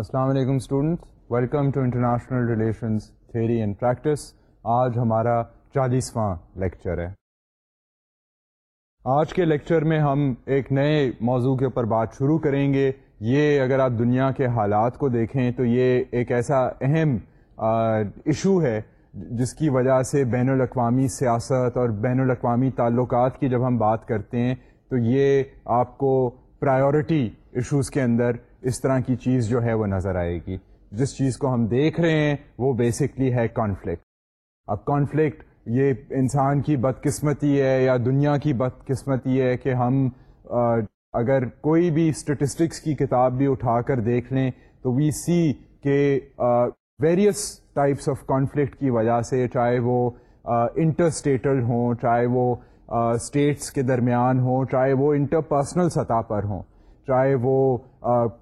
السلام علیکم students welcome to international relations theory and practice آج ہمارا چالیسواں لیکچر ہے۔ آج کے لیکچر میں ہم ایک نئے موضوع کے اوپر بات شروع کریں گے۔ یہ اگر آپ دنیا کے حالات کو دیکھیں تو یہ ایک ایسا اہم ایشو ہے جس کی وجہ سے بین الاقوامی سیاست اور بین الاقوامی تعلقات کی جب ہم بات کرتے ہیں تو یہ آپ کو پرائیورٹی ایشوز کے اندر اس طرح کی چیز جو ہے وہ نظر آئے گی۔ جس چیز کو ہم دیکھ رہے ہیں، وہ بیسکلی ہے کانفلکٹ اب کانفلکٹ یہ انسان کی بدقسمتی ہے یا دنیا کی بدقسمتی ہے کہ ہم اگر کوئی بھی اسٹیٹسٹکس کی کتاب بھی اٹھا کر دیکھ لیں، تو وی سی کہ ویریس ٹائپس آف کانفلکٹ کی وجہ سے چاہے وہ انٹر اسٹیٹل ہوں، چاہے وہ اسٹیٹس کے درمیان ہوں، چاہے وہ انٹر پرسنل سطح پر ہوں۔ چاہے وہ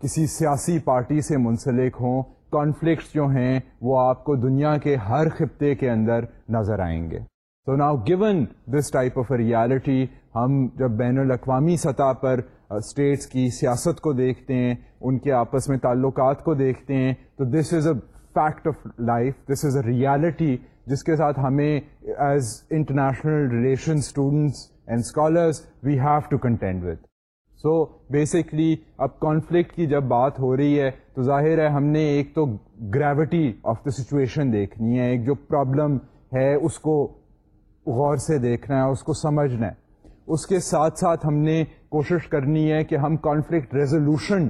کسی سیاسی پارٹی سے منسلک ہوں کانفلکٹس جو ہیں، وہ آپ کو دنیا کے ہر خطے کے اندر نظر آئیں گے۔ تو now gone this type of a reality ہم جب بین الاقوامی سطح پر اسٹیٹس کی سیاست کو دیکھتے ہیں، ان کے آپس میں تعلقات کو دیکھتے ہیں، تو this is a fact of life this is a reality جس کے ساتھ ہمیں as international relation students and scholars we have to content with so basically اب کانفلکٹ کی جب بات ہو رہی ہے، تو ظاہر ہے ہم نے ایک تو گریوٹی آف دا سچویشن دیکھنی ہے، ایک جو پرابلم ہے، اس کو غور سے دیکھنا ہے، اس کو سمجھنا ہے۔ اس کے ساتھ ساتھ ہم نے کوشش کرنی ہے کہ ہم کانفلکٹ ریزولوشن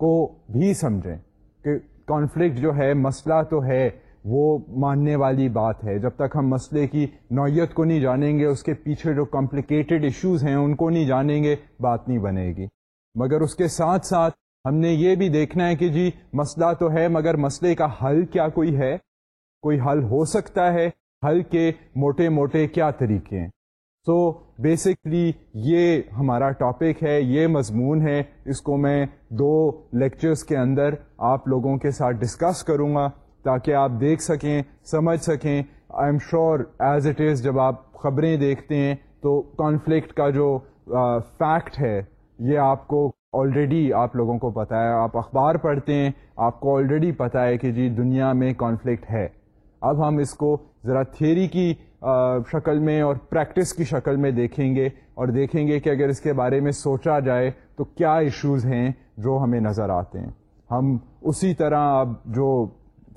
کو بھی سمجھیں کہ کانفلکٹ جو ہے، مسئلہ تو ہے وہ ماننے والی بات ہے۔ جب تک ہم مسئلے کی نوعیت کو نہیں جانیں گے اس کے پیچھے جو کمپلیکیٹڈ ایشوز ہیں ان کو نہیں جانیں گے بات نہیں بنے گی۔ مگر اس کے ساتھ ساتھ ہم نے یہ بھی دیکھنا ہے کہ جی مسئلہ تو ہے مگر مسئلے کا حل کیا کوئی ہے؟ کوئی حل ہو سکتا ہے؟ حل کے موٹے موٹے کیا طریقے ہیں؟ سو so, بیسکلی یہ ہمارا ٹاپک ہے یہ مضمون ہے۔ اس کو میں دو لیکچرز کے اندر آپ لوگوں کے ساتھ ڈسکس کروں گا۔ تاکہ آپ دیکھ سکیں، سمجھ سکیں۔ I am sure as it is جب آپ خبریں دیکھتے ہیں تو کانفلکٹ کا جو فیکٹ ہے، یہ آپ کو آلریڈی آپ لوگوں کو پتہ ہے۔ آپ اخبار پڑھتے ہیں، آپ کو آلریڈی پتہ ہے کہ جی دنیا میں کانفلکٹ ہے۔ اب ہم اس کو ذرا تھیری کی شکل میں اور پریکٹس کی شکل میں دیکھیں گے اور دیکھیں گے کہ اگر اس کے بارے میں سوچا جائے تو کیا ایشوز ہیں جو ہمیں نظر آتے ہیں۔ ہم اسی طرح اب جو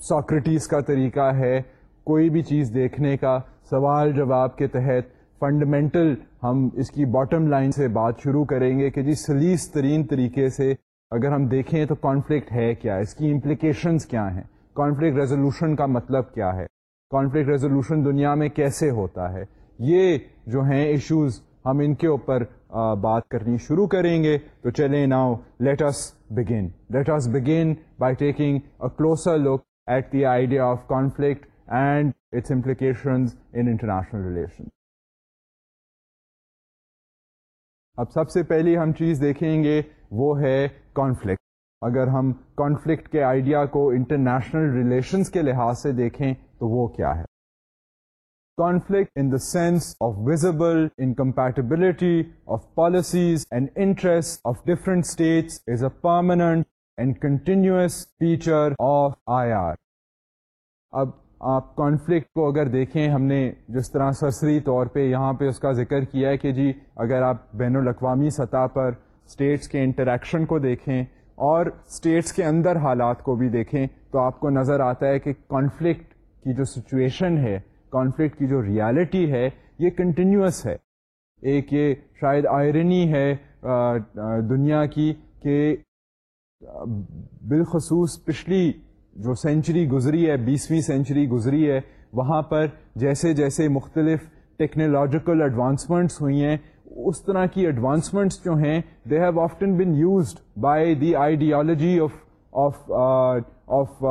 ساکریٹیز کا طریقہ ہے کوئی بھی چیز دیکھنے کا، سوال جواب کے تحت فنڈامنٹل ہم اس کی باٹم لائن سے بات شروع کریں گے کہ جی سلیس ترین طریقے سے اگر ہم دیکھیں تو کانفلکٹ ہے کیا، اس کی امپلیکیشنز کیا ہیں؟ کانفلکٹ ریزولوشن کا مطلب کیا ہے؟ کانفلکٹ ریزولوشن دنیا میں کیسے ہوتا ہے؟ یہ جو ہیں ایشوز ہم ان کے اوپر بات کرنی شروع کریں گے۔ تو چلیں now let us begin let us begin by taking a closer look at the idea of conflict and its implications in international relation اب سب سے پہلی ہم چیز دیکھیں گے وہ ہے کانفلکٹ اگر ہم کانفلکٹ کے آئیڈیا کو انٹرنیشنل ریلیشنز کے لحاظ سے دیکھیں تو وہ کیا ہے؟ Conflict in the sense of visible incompatibility of policies and interest of different states is a permanent and continuous feature of I R اب آپ کانفلکٹ کو اگر دیکھیں، ہم نے جس طرح سرسری طور پہ یہاں پہ اس کا ذکر کیا ہے کہ جی اگر آپ بین الاقوامی سطح پر اسٹیٹس کے انٹریکشن کو دیکھیں اور اسٹیٹس کے اندر حالات کو بھی دیکھیں، تو آپ کو نظر آتا ہے کہ کانفلکٹ کی جو سچویشن ہے کانفلکٹ کی جو ریالٹی ہے، یہ کنٹینیوس ہے۔ ایک یہ شاید آئرنی ہے دنیا کی کہ بالخصوص پچھلی جو سینچری گزری ہے، بیسویں سینچری گزری ہے، وہاں پر جیسے جیسے مختلف ٹیکنالوجیکل ایڈوانسمنٹس ہوئی ہیں، اس طرح کی ایڈوانسمنٹس جو ہیں they have often been used by the ideology of of of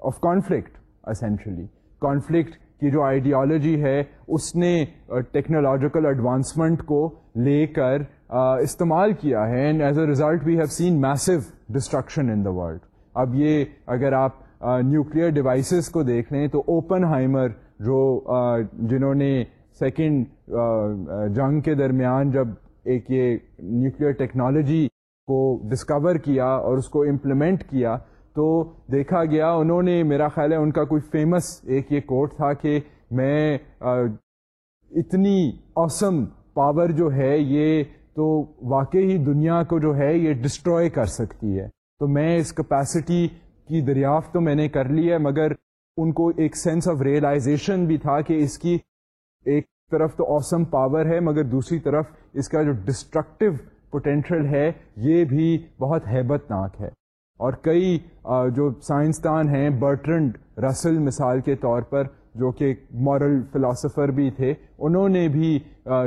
of conflict essentially conflict کی جو آئیڈیالوجی ہے، اس نے uh, ٹیکنالوجیکل ایڈوانسمنٹ کو لے کر استعمال کیا ہے and as a result we have seen massive destruction in the world اب یہ اگر آپ نیوکلیئر ڈیوائسز کو دیکھ لیں تو اوپن ہائمر جو جنہوں نے سیکنڈ جنگ کے درمیان جب ایک یہ نیوکلیئر ٹیکنالوجی کو ڈسکور کیا اور اس کو امپلیمنٹ کیا، تو دیکھا گیا انہوں نے، میرا خیال ہے ان کا کوئی فیمس ایک یہ کوٹ تھا کہ میں اتنی اوسم پاور جو ہے یہ تو واقعی دنیا کو جو ہے یہ ڈسٹروائے کر سکتی ہے۔ تو میں اس کیپیسٹی کی دریافت تو میں نے کر لی ہے، مگر ان کو ایک سینس آف ریئلائزیشن بھی تھا کہ اس کی ایک طرف تو اوسم پاور ہے، مگر دوسری طرف اس کا جو ڈسٹرکٹیو پوٹینشیل ہے، یہ بھی بہت ہیبت ناک ہے۔ اور کئی جو سائنسدان ہیں، برٹرنڈ رسل مثال کے طور پر جو کہ مورل فلاسفر بھی تھے، انہوں نے بھی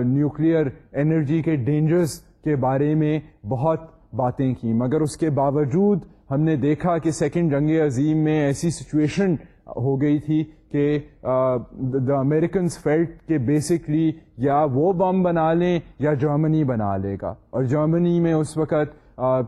نیوکلیئر انرجی کے ڈینجرز کے بارے میں بہت باتیں کی۔ مگر اس کے باوجود ہم نے دیکھا کہ سیکنڈ جنگ عظیم میں ایسی سچویشن ہو گئی تھی کہ دا امیریکنس فیلٹ کہ بیسکلی یا وہ بم بنا لیں یا جرمنی بنا لے گا۔ اور جرمنی میں اس وقت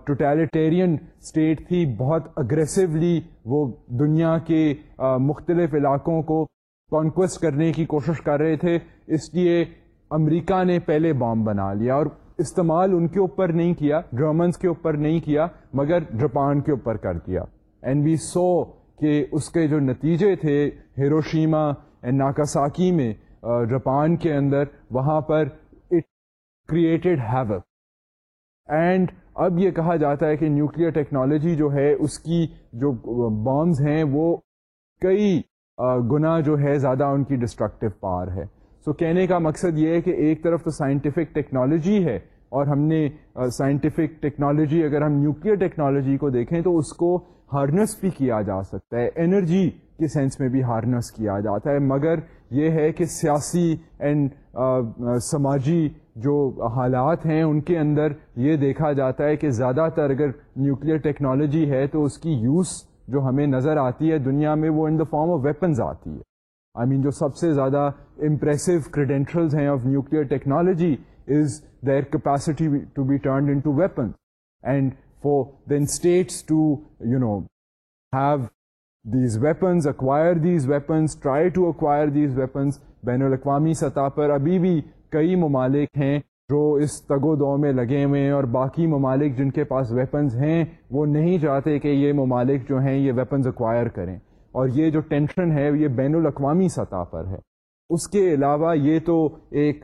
ٹوٹیلیٹیرین اسٹیٹ تھی، بہت اگریسولی وہ دنیا کے مختلف علاقوں کو کانکوسٹ کرنے کی کوشش کر رہے تھے، اس لیے امریکہ نے پہلے بام بنا لیا اور استعمال ان کے اوپر نہیں کیا جرمنس کے اوپر نہیں کیا، مگر جاپان کے اوپر کر دیا۔ اینڈ وی سو کہ اس کے جو نتیجے تھے ہیروشیما اینڈ ناکاساکی میں جاپان کے اندر، وہاں پر اٹ کریٹڈ ہیو اینڈ اب یہ کہا جاتا ہے کہ نیوکلیر ٹیکنالوجی جو ہے، اس کی جو بامز ہیں، وہ کئی گنا جو ہے زیادہ ان کی ڈسٹرکٹیو پار ہے۔ سو so, کہنے کا مقصد یہ ہے کہ ایک طرف تو سائنٹیفک ٹیکنالوجی ہے اور ہم نے سائنٹیفک ٹیکنالوجی اگر ہم نیوکلیر ٹیکنالوجی کو دیکھیں تو اس کو ہارنس بھی کیا جا سکتا ہے۔ انرجی کے سینس میں بھی ہارنس کیا جاتا ہے۔ مگر یہ ہے کہ سیاسی اینڈ سماجی جو حالات ہیں ان کے اندر یہ دیکھا جاتا ہے کہ زیادہ تر اگر نیوکلیر ٹیکنالوجی ہے تو اس کی یوز جو ہمیں نظر آتی ہے دنیا میں وہ in the form of weapons آتی ہے۔ آئی I مین mean, جو سب سے زیادہ امپریسو کریڈینشلز ہیں of nuclear technology is their capacity to be turned into weapon and for then states to you know have these weapons acquire these weapons try to acquire these weapons بین الاقوامی سطح پر ابھی بھی کئی ممالک ہیں جو اس تگ و دو میں لگے ہوئے ہیں اور باقی ممالک جن کے پاس ویپنز ہیں، وہ نہیں چاہتے کہ یہ ممالک جو ہیں، یہ ویپنز اکوائر کریں۔ اور یہ جو ٹینشن ہے، یہ بین الاقوامی سطح پر ہے۔ اس کے علاوہ یہ تو ایک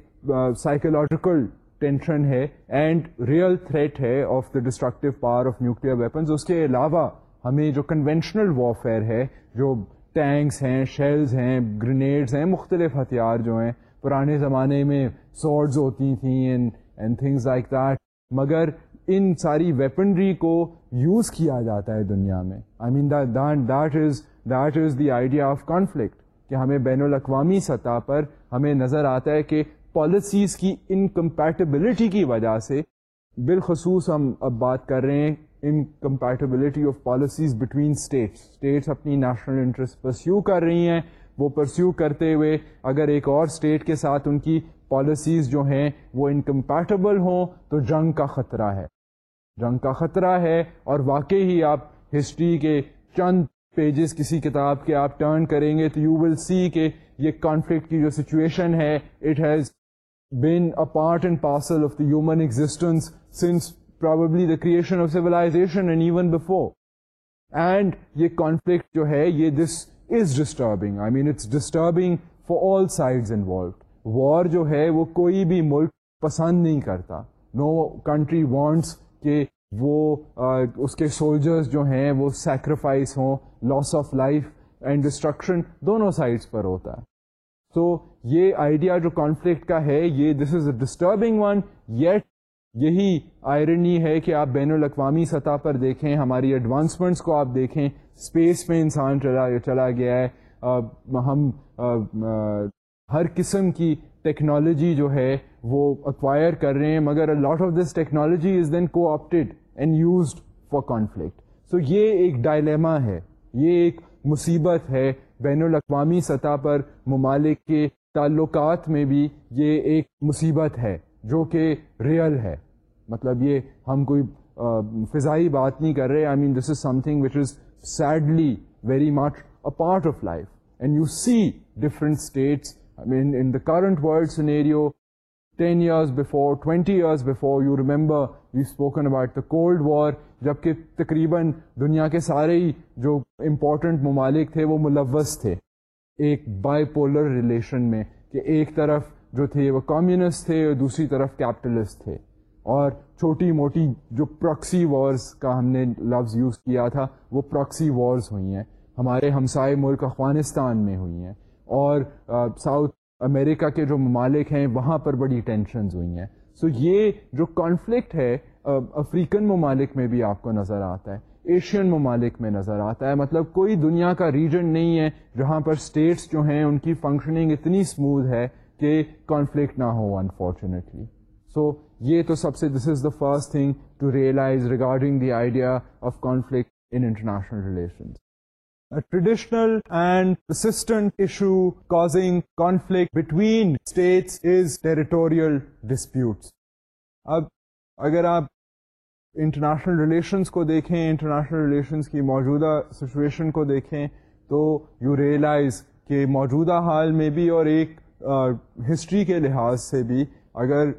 سائیکولوجیکل ٹینشن ہے اینڈ ریئل تھریٹ ہے of the destructive power of nuclear weapons اس کے علاوہ ہمیں جو کنونشنل وارفیئر ہے، جو ٹینکس ہیں شیلز ہیں گرینیڈز ہیں، مختلف ہتھیار جو ہیں، پرانے زمانے میں سورڈز ہوتی تھیں اینڈ تھنگز لائک دیٹ مگر ان ساری ویپنری کو یوز کیا جاتا ہے دنیا میں. I mean that is that is the idea of conflict کہ ہمیں بین الاقوامی سطح پر ہمیں نظر آتا ہے کہ پالیسیز کی انکمپیٹیبلٹی کی وجہ سے بالخصوص ہم اب بات کر رہے ہیں incompatibility of policies between states states اپنی نیشنل انٹرسٹ پرسیو کر رہی ہیں. وہ پرسیو کرتے ہوئے اگر ایک اور اسٹیٹ کے ساتھ ان کی پالیسیز جو ہیں وہ انکمپیٹیبل ہوں تو جنگ کا خطرہ ہے۔ جنگ کا خطرہ ہے اور واقعی ہی آپ ہسٹری کے چند پیجز کسی کتاب کے آپ ٹرن کریں گے تو یو ول سی کہ یہ کانفلکٹ کی جو سچویشن ہے it has been a part and parcel of the human existence since probably the creation of civilisation and even before and یہ کانفلکٹ جو ہے، یہ this is disturbing I mean it's disturbing for all sides involved war جو ہے وہ کوئی بھی ملک پسند نہیں کرتا۔ نو کنٹری وانٹس کہ وہ اس کے سولجرز جو ہیں وہ سیکریفائس ہوں loss of life and destruction دونوں سائڈس پر ہوتا ہے۔ تو یہ آئیڈیا جو کانفلکٹ کا ہے، یہ this is a disturbing one yet یہی آئرنی ہے کہ آپ بین الاقوامی سطح پر دیکھیں، ہماری ایڈوانسمنٹس کو آپ دیکھیں اسپیس میں انسان چلا چلا گیا ہے۔ ہم ہر قسم کی ٹیکنالوجی جو ہے وہ اکوائر کر رہے ہیں، مگر lot of this technology is then co-opted and used for conflict so یہ ایک ڈائلیما ہے، یہ ایک مصیبت ہے۔ بین الاقوامی سطح پر ممالک کے تعلقات میں بھی یہ ایک مصیبت ہے، جو کہ ریئل ہے۔ مطلب یہ ہم کوئی فضائی بات نہیں کر رہے۔ I mean this is something which is sadly very much a part of life and you see different states in the current world scenario 10 years before, 20 years before, you remember we've spoken about the Cold War, جبکہ تقریباً دنیا کے سارے ہی جو important ممالک تھے وہ ملوث تھے ایک بائی پولر ریلیشن میں کہ ایک طرف جو تھے وہ کمیونسٹ تھے اور دوسری طرف کیپٹلسٹ تھے اور چھوٹی موٹی جو پراکسی وارز کا ہم نے لفظ یوز کیا تھا وہ پراکسی وارز ہوئی ہیں ہمارے ہمسائے ملک افغانستان میں ہوئی ہیں اور ساؤتھ امریکہ کے جو ممالک ہیں، وہاں پر بڑی ٹینشنز ہوئی ہیں۔ سو so یہ جو کانفلکٹ ہے افریقن ممالک میں بھی آپ کو نظر آتا ہے، ایشین ممالک میں نظر آتا ہے۔ مطلب کوئی دنیا کا ریجن نہیں ہے جہاں پر اسٹیٹس جو ہیں، ان کی فنکشننگ اتنی اسموتھ ہے کہ کانفلکٹ نہ ہو انفارچونیٹلی سو یہ تو سب سے this is the first thing to realise regarding the idea of conflict in international relation traditional and assistant issue causing conflict between states is territorial disputes اب اگر آپ انٹرنیشنل ریلیشنس کو دیکھیں انٹرنیشنل ریلیشنس کی موجودہ سچویشن کو دیکھیں تو یو ریئلائز کہ موجودہ حال میں بھی اور ایک ہسٹری کے لحاظ سے بھی اگر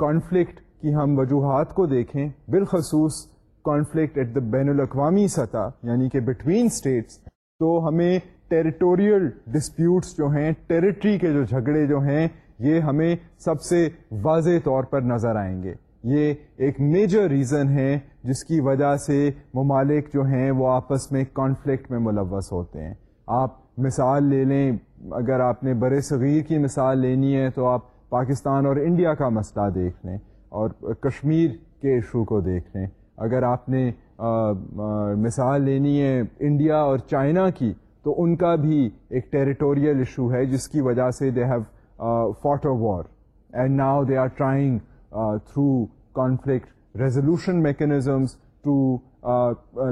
کانفلکٹ کی ہم وجوہات کو دیکھیں، بالخصوص کانفلکٹ ایٹ دا بین الاقوامی سطح یعنی کہ بٹوین اسٹیٹس تو ہمیں ٹیریٹوریل ڈسپیوٹس جو ہیں، ٹیریٹری کے جو جھگڑے جو ہیں، یہ ہمیں سب سے واضح طور پر نظر آئیں گے۔ یہ ایک میجر ریزن ہے جس کی وجہ سے ممالک جو ہیں وہ آپس میں کانفلکٹ میں ملوث ہوتے ہیں۔ آپ مثال لے لیں، اگر آپ نے بر صغیر کی مثال لینی ہے تو آپ پاکستان اور انڈیا کا مسئلہ دیکھ لیں اور کشمیر کے ایشو کو دیکھ لیں۔ اگر آپ نے مثال لینی ہے انڈیا اور چائنا کی، تو ان کا بھی ایک ٹیریٹوریل ایشو ہے، جس کی وجہ سے they have fought war and now they are trying through conflict resolution mechanisms to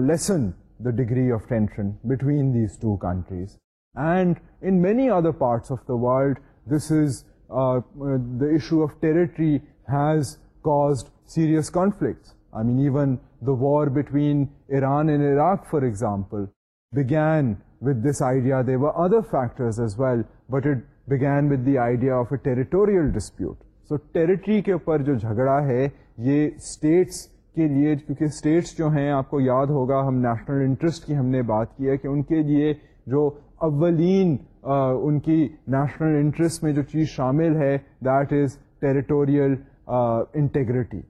lessen the degree of tension between these two countries and in many other parts of the world this is the issue of territory has caused serious conflicts I mean even the war between Iran and Iraq for example begin with this idea there were other factors as well but it begin with the idea of a territorial dispute so territory کے اوپر جو جھگڑا ہے، یہ status کے لیے، کیونکہ status جو ہیں، آپ کو یاد ہوگا، ہم نیشنل انٹرسٹ کی ہم نے بات کی ہے کہ ان کے لیے جو اولین ان کی نیشنل انٹرسٹ میں جو چیز شامل ہے دیٹ از ٹیریٹوریل انٹیگریٹی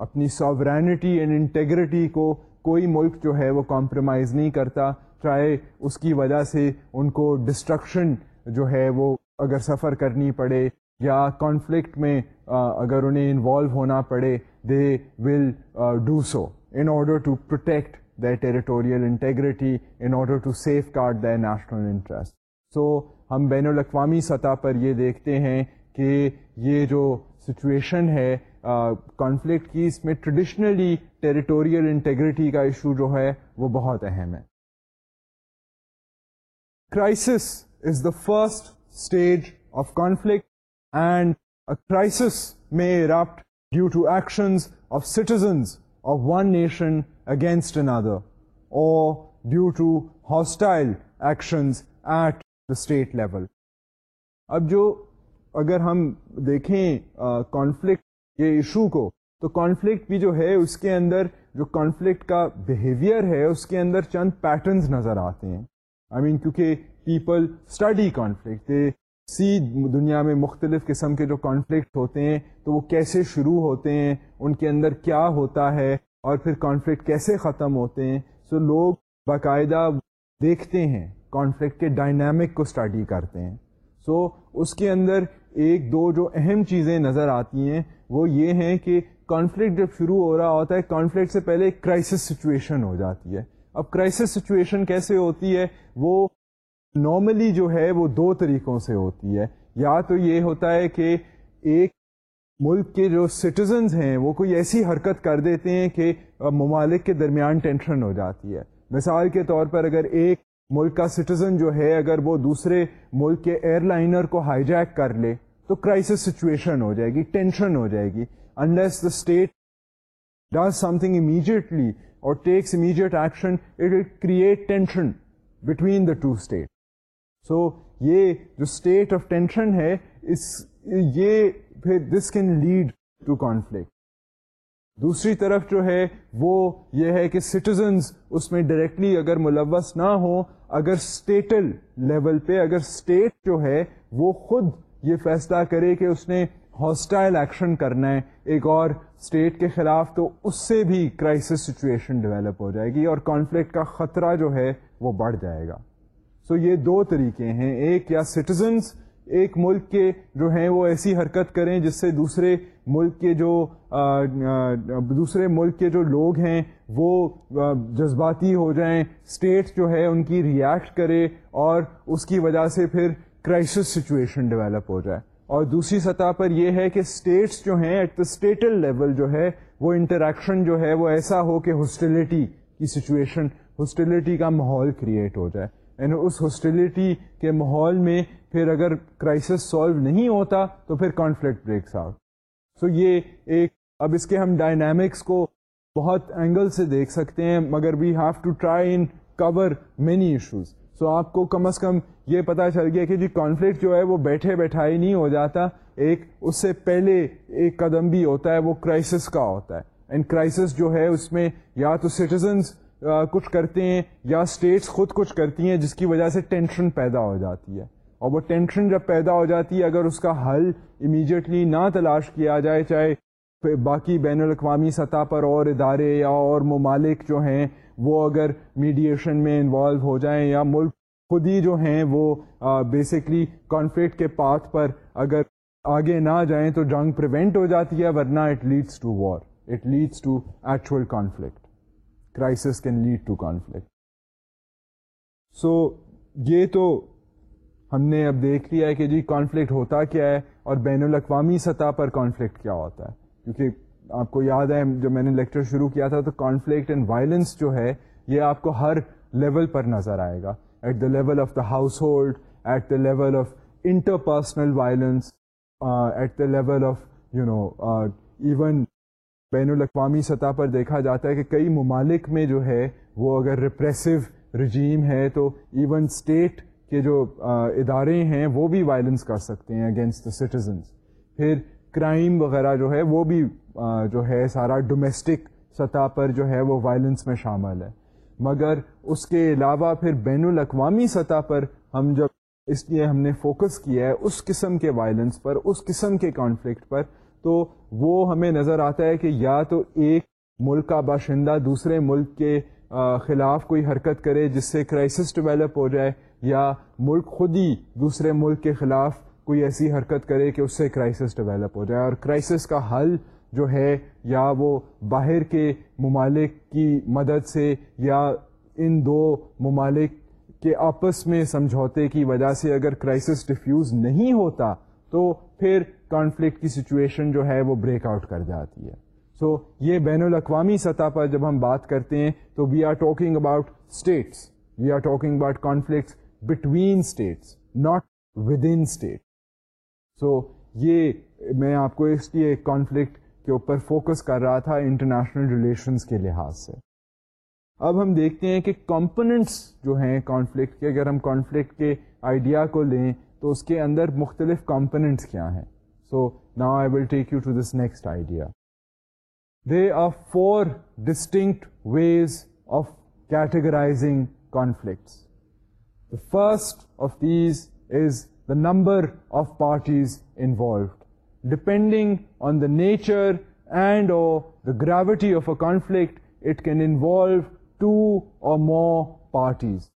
اپنی ساورینٹی اینڈ انٹیگریٹی کو کوئی ملک جو ہے وہ کمپرومائز نہیں کرتا، چاہے اس کی وجہ سے ان کو ڈسٹرکشن جو ہے وہ اگر سفر کرنی پڑے یا کانفلکٹ میں اگر انہیں انوالو ہونا پڑے they will do so in order to protect the territorial integrity in order to safeguard the national interest so ہم بین الاقوامی سطح پر یہ دیکھتے ہیں کہ یہ جو سچویشن ہے کانفلکٹ کی اس میں ٹریڈیشنلی ٹیریٹوریل انٹیگریٹی کا ایشو جو ہے وہ بہت اہم ہے۔ Crisis is the first stage of conflict and crisis میں erupt due to actions of citizens of one nation against another اور due to hostile actions at the state level اب جو اگر ہم دیکھیں کانفلکٹ کے ایشو کو، تو کانفلکٹ بھی جو ہے، اس کے اندر جو کانفلکٹ کا بیہیویئر ہے، اس کے اندر چند پیٹرنز نظر آتے ہیں۔ آئی مین کیونکہ پیپل اسٹڈی کانفلکٹ سی دنیا میں مختلف قسم کے جو کانفلکٹ ہوتے ہیں، تو وہ کیسے شروع ہوتے ہیں، ان کے اندر کیا ہوتا ہے، اور پھر کانفلکٹ کیسے ختم ہوتے ہیں۔ سو so لوگ باقاعدہ دیکھتے ہیں کانفلکٹ کے ڈائنامک کو اسٹڈی کرتے ہیں۔ سو so اس کے اندر ایک دو جو اہم چیزیں نظر آتی ہیں، وہ یہ ہیں کہ کانفلکٹ جب شروع ہو رہا ہوتا ہے کانفلکٹ سے پہلے ایک کرائسس سچویشن ہو جاتی ہے۔ اب کرائسس سچویشن کیسے ہوتی ہے؟ وہ نارملی جو ہے، وہ دو طریقوں سے ہوتی ہے۔ یا تو یہ ہوتا ہے کہ ایک ملک کے جو سٹیزنز ہیں، وہ کوئی ایسی حرکت کر دیتے ہیں کہ ممالک کے درمیان ٹینشن ہو جاتی ہے۔ مثال کے طور پر اگر ایک ملک کا سٹیزن جو ہے، اگر وہ دوسرے ملک کے ایئر لائنر کو ہائی جیک کر لے، تو کرائسس سچویشن ہو جائے گی ٹینشن ہو جائے گی۔ Unless the state does something immediately اور takes immediate action it will create tension between the two state so یہ جو اسٹیٹ آف ٹینشن ہے اس یہ پھر this can lead to conflict دوسری طرف جو ہے وہ یہ ہے کہ سٹیزنز اس میں ڈائریکٹلی اگر ملوث نہ ہو اگر اسٹیٹل لیول پہ اگر اسٹیٹ جو ہے وہ خود یہ فیصلہ کرے کہ اس نے ہاسٹائل ایکشن کرنا ہے ایک اور اسٹیٹ کے خلاف، تو اس سے بھی کرائسس سچویشن ڈیولپ ہو جائے گی اور کانفلکٹ کا خطرہ جو ہے وہ بڑھ جائے گا۔ سو so یہ دو طریقے ہیں، ایک یا سٹیزنس ایک ملک کے جو ہیں وہ ایسی حرکت کریں جس سے دوسرے ملک کے جو دوسرے ملک کے جو لوگ ہیں، وہ جذباتی ہو جائیں اسٹیٹ جو ہے، ان کی ریئیکٹ کرے اور اس کی وجہ سے پھر کرائسس سچویشن ڈیولپ ہو جائے۔ اور دوسری سطح پر یہ ہے کہ اسٹیٹس جو ہیں ایٹ دا اسٹیٹل لیول جو ہے، وہ انٹریکشن جو ہے، وہ ایسا ہو کہ ہاسٹیلٹی کی سچویشن ہاسٹیلٹی کا ماحول کریٹ ہو جائے۔ یعنی اس ہاسٹیلٹی کے ماحول میں پھر اگر کرائسس سالو نہیں ہوتا، تو پھر کانفلکٹ بریکس آؤٹ سو یہ ایک اب اس کے ہم ڈائنامکس کو بہت اینگل سے دیکھ سکتے ہیں مگر we have to try and cover many issues so آپ کو کم از کم یہ پتا چل گیا کہ جی کانفلکٹ جو ہے وہ بیٹھے بیٹھائی نہیں ہو جاتا ایک اس سے پہلے ایک قدم بھی ہوتا ہے وہ کرائسس کا ہوتا ہے اینڈ کرائسس جو ہے اس میں یا تو سٹیزنس کچھ کرتے ہیں یا اسٹیٹس خود کچھ کرتی ہیں جس کی وجہ سے ٹینشن پیدا ہو جاتی ہے اور وہ ٹینشن جب پیدا ہو جاتی ہے، اگر اس کا حل امیجیٹلی نہ تلاش کیا جائے، چاہے باقی بین الاقوامی سطح پر اور ادارے یا اور ممالک جو ہیں، وہ اگر میڈیشن میں انوالو ہو جائیں یا ملک خود ہی جو ہیں، وہ بیسکلی کانفلکٹ کے پاتھ پر اگر آگے نہ جائیں تو جنگ پریونٹ ہو جاتی ہے، ورنہ it leads to war it leads to actual conflict crisis can lead to conflict so یہ تو ہم نے اب دیکھ لیا ہے کہ جی کانفلکٹ ہوتا کیا ہے اور بین الاقوامی سطح پر کانفلکٹ کیا ہوتا ہے۔ کیونکہ آپ کو یاد ہے، جب میں نے لیکچر شروع کیا تھا تو کانفلکٹ اینڈ وائلنس جو ہے، یہ آپ کو ہر لیول پر نظر آئے گا۔ At the level of the household at the level of interpersonal violence at the level of you know even بین الاقوامی سطح پر دیکھا جاتا ہے کہ کئی ممالک میں جو ہے، وہ اگر ریپریسو رجیم ہے تو ایون اسٹیٹ کے جو ادارے ہیں وہ بھی وائلنس کر سکتے ہیں اگینسٹ دا سٹیزنس پھر کرائم وغیرہ جو ہے وہ بھی جو ہے سارا ڈومیسٹک سطح پر جو ہے وہ وائلنس میں شامل ہے۔ مگر اس کے علاوہ پھر بین الاقوامی سطح پر ہم جب اس لیے ہم نے فوکس کیا ہے اس قسم کے وائلنس پر، اس قسم کے کانفلکٹ پر، تو وہ ہمیں نظر آتا ہے کہ یا تو ایک ملک کا باشندہ دوسرے ملک کے خلاف کوئی حرکت کرے جس سے کرائسس ڈیولپ ہو جائے یا ملک خود ہی دوسرے ملک کے خلاف کوئی ایسی حرکت کرے کہ اس سے کرائسس ڈیولپ ہو جائے اور کرائسس کا حل جو ہے یا وہ باہر کے ممالک کی مدد سے یا ان دو ممالک کے آپس میں سمجھوتے کی وجہ سے اگر کرائسس ڈیفیوز نہیں ہوتا تو پھر کانفلکٹ کی سچویشن جو ہے وہ بریک آؤٹ کر جاتی ہے۔ سو so, یہ بین الاقوامی سطح پر جب ہم بات کرتے ہیں تو we are talking about states we are talking about conflicts between states not within state so یہ میں آپ کو اس لیے کانفلکٹ کے اوپر فوکس کر رہا تھا انٹرنیشنل ریلیشنس کے لحاظ سے۔ اب ہم دیکھتے ہیں کہ کمپوننٹس جو ہیں کانفلکٹ کے، اگر ہم کانفلکٹ کے آئیڈیا کو لیں تو اس کے اندر مختلف کمپوننٹس کیا ہیں۔ سو نا I will take you to this next idea there are four distinct ways of categorising conflicts The first of these is the number of parties involved. Depending on the nature and or the gravity of a conflict, it can involve two or more parties.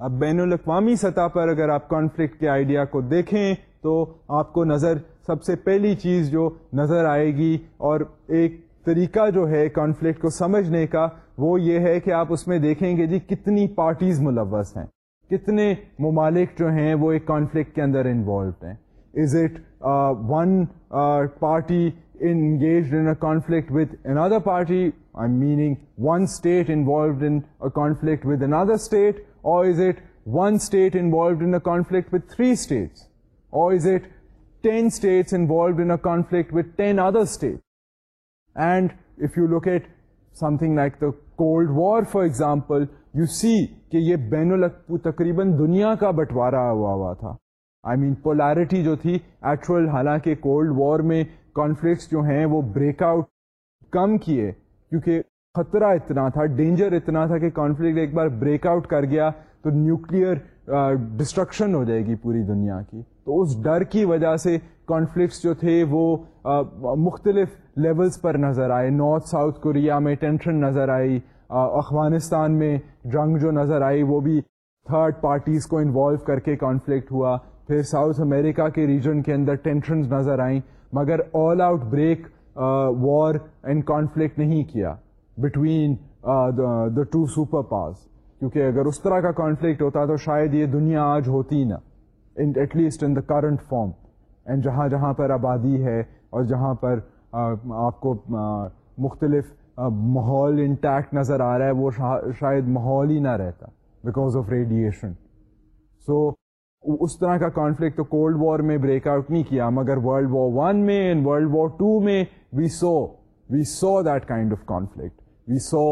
اب بین الاقوامی سطح پر اگر آپ conflict کے idea کو دیکھیں تو آپ کو نظر سب سے پہلی چیز جو نظر آئے گی اور ایک طریقہ جو ہے کانفلکٹ کو سمجھنے کا، وہ یہ ہے کہ آپ اس میں دیکھیں گے جی کتنی پارٹیز ملوث ہیں۔ کتنے ممالک جو ہیں وہ ایک کانفلکٹ کے اندر انوالوڈ ہیں۔ Is it one party engaged in conflict with another party I meaning one state involved in conflict with another state or is it one state involved in conflict with three states or is it ten states involved in conflict with ten other state and if you look at something like the cold war for example you see کہ یہ بین ال تقریباً دنیا کا بٹوارا ہوا ہوا تھا۔ آئی مین polarity جو تھی ایکچوئل حالانکہ کولڈ وار میں کانفلکٹس جو ہیں، وہ بریک آؤٹ کم کیے۔ کیونکہ خطرہ اتنا تھا ڈینجر اتنا تھا کہ کانفلکٹ ایک بار بریک آؤٹ کر گیا تو نیوکلیر ڈسٹرکشن ہو جائے گی پوری دنیا کی۔ تو اس ڈر کی وجہ سے کانفلکٹس جو تھے وہ مختلف لیولز پر نظر آئے۔ نارتھ ساؤتھ کوریا میں ٹینشن نظر آئی۔ افغانستان میں جنگ جو نظر آئی، وہ بھی تھرڈ پارٹیز کو انوالو کر کے کانفلکٹ ہوا۔ پھر ساؤتھ امریکہ کے ریجن کے اندر ٹینشنز نظر آئیں۔ مگر all outbreak war and conflict نہیں کیا۔ Between the two super powers کیونکہ اگر اس طرح کا کانفلکٹ ہوتا تو شاید یہ دنیا آج ہوتی نا at least in the current form and جہاں جہاں پر آبادی ہے اور جہاں پر آپ کو مختلف ماحول انٹیکٹ نظر آ رہا ہے، وہ شاید ماحول ہی نہ رہتا بیکاز آف ریڈیشن سو اس طرح کا کانفلکٹ تو کولڈ وار میں بریک آؤٹ نہیں کیا، مگر ورلڈ وار ون میں اینڈ ورلڈ وار ٹو میں we saw we saw that kind of conflict we saw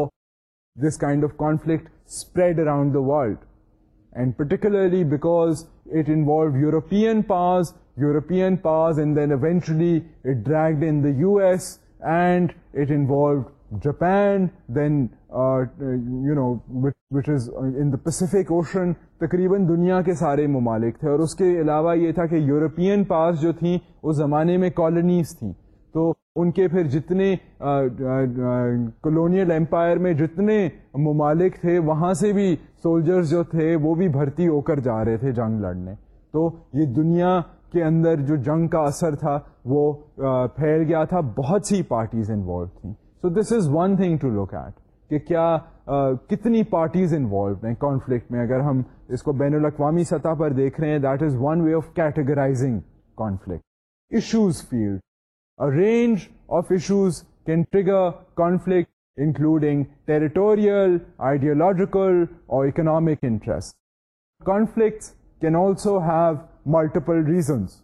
this kind of conflict spread around the world and particularly because it involve European powers European powers and then eventually it dragged in the U S and it involved Japan then you know which is in the Pacific Ocean تقریباً دنیا کے سارے ممالک تھے اور اس کے علاوہ یہ تھا کہ یورپین پاس جو تھیں اس زمانے میں کالونیز تھیں تو ان کے پھر جتنے کلونیل امپائر میں جتنے ممالک تھے وہاں سے بھی سولجرز جو تھے وہ بھی بھرتی ہو کر جا رہے تھے جنگ لڑنے۔ تو یہ دنیا کے اندر جو جنگ کا اثر تھا، وہ پھیل گیا تھا۔ بہت سی پارٹیز انوالو تھیں۔ So this is one thing to look at کہ کیا کتنی پارٹیز انوالوڈ ہیں کانفلکٹ میں۔ اگر ہم اس کو بین الاقوامی سطح پر دیکھ رہے ہیں that is one way of categorising conflict issues field range of issues can trigger conflict including territorial ideological or economic interest conflict can also have multiple reasons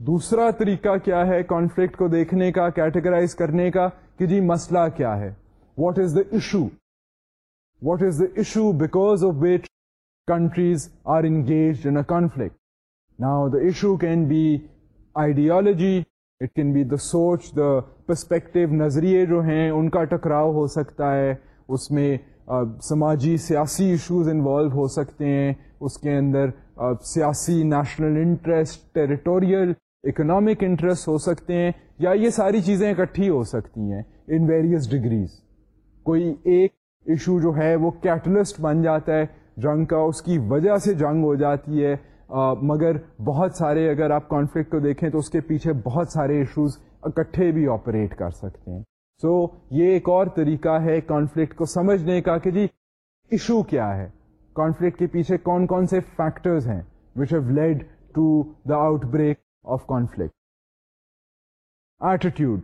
دوسرا طریقہ کیا ہے کانفلکٹ کو دیکھنے کا کیٹیگرائز کرنے کا کہ جی مسئلہ کیا ہے؟ What is the issue what is the issue because of which countries are engage in conflict now the issue can be ideology it can be the سوچ دا پرسپیکٹو نظریے جو ہیں ان کا ٹکراؤ ہو سکتا ہے اس میں سماجی سیاسی ایشوز انوالو ہو سکتے ہیں اس کے اندر سیاسی national interest territorial economic interest ہو سکتے ہیں یا یہ ساری چیزیں اکٹھی ہو سکتی ہیں ان ویریس ڈگریز کوئی ایک ایشو جو ہے وہ کیٹلسٹ بن جاتا ہے جنگ کا اس کی وجہ سے جنگ ہو جاتی ہے مگر بہت سارے اگر آپ کانفلکٹ کو دیکھیں تو اس کے پیچھے بہت سارے ایشوز اکٹھے بھی آپریٹ کر سکتے ہیں۔ سو so, یہ ایک اور طریقہ ہے کانفلکٹ کو سمجھنے کا کہ جی ایشو کیا ہے؟ کانفلکٹ کے پیچھے کون کون سے فیکٹرز ہیں which have led to the outbreak of conflict attitude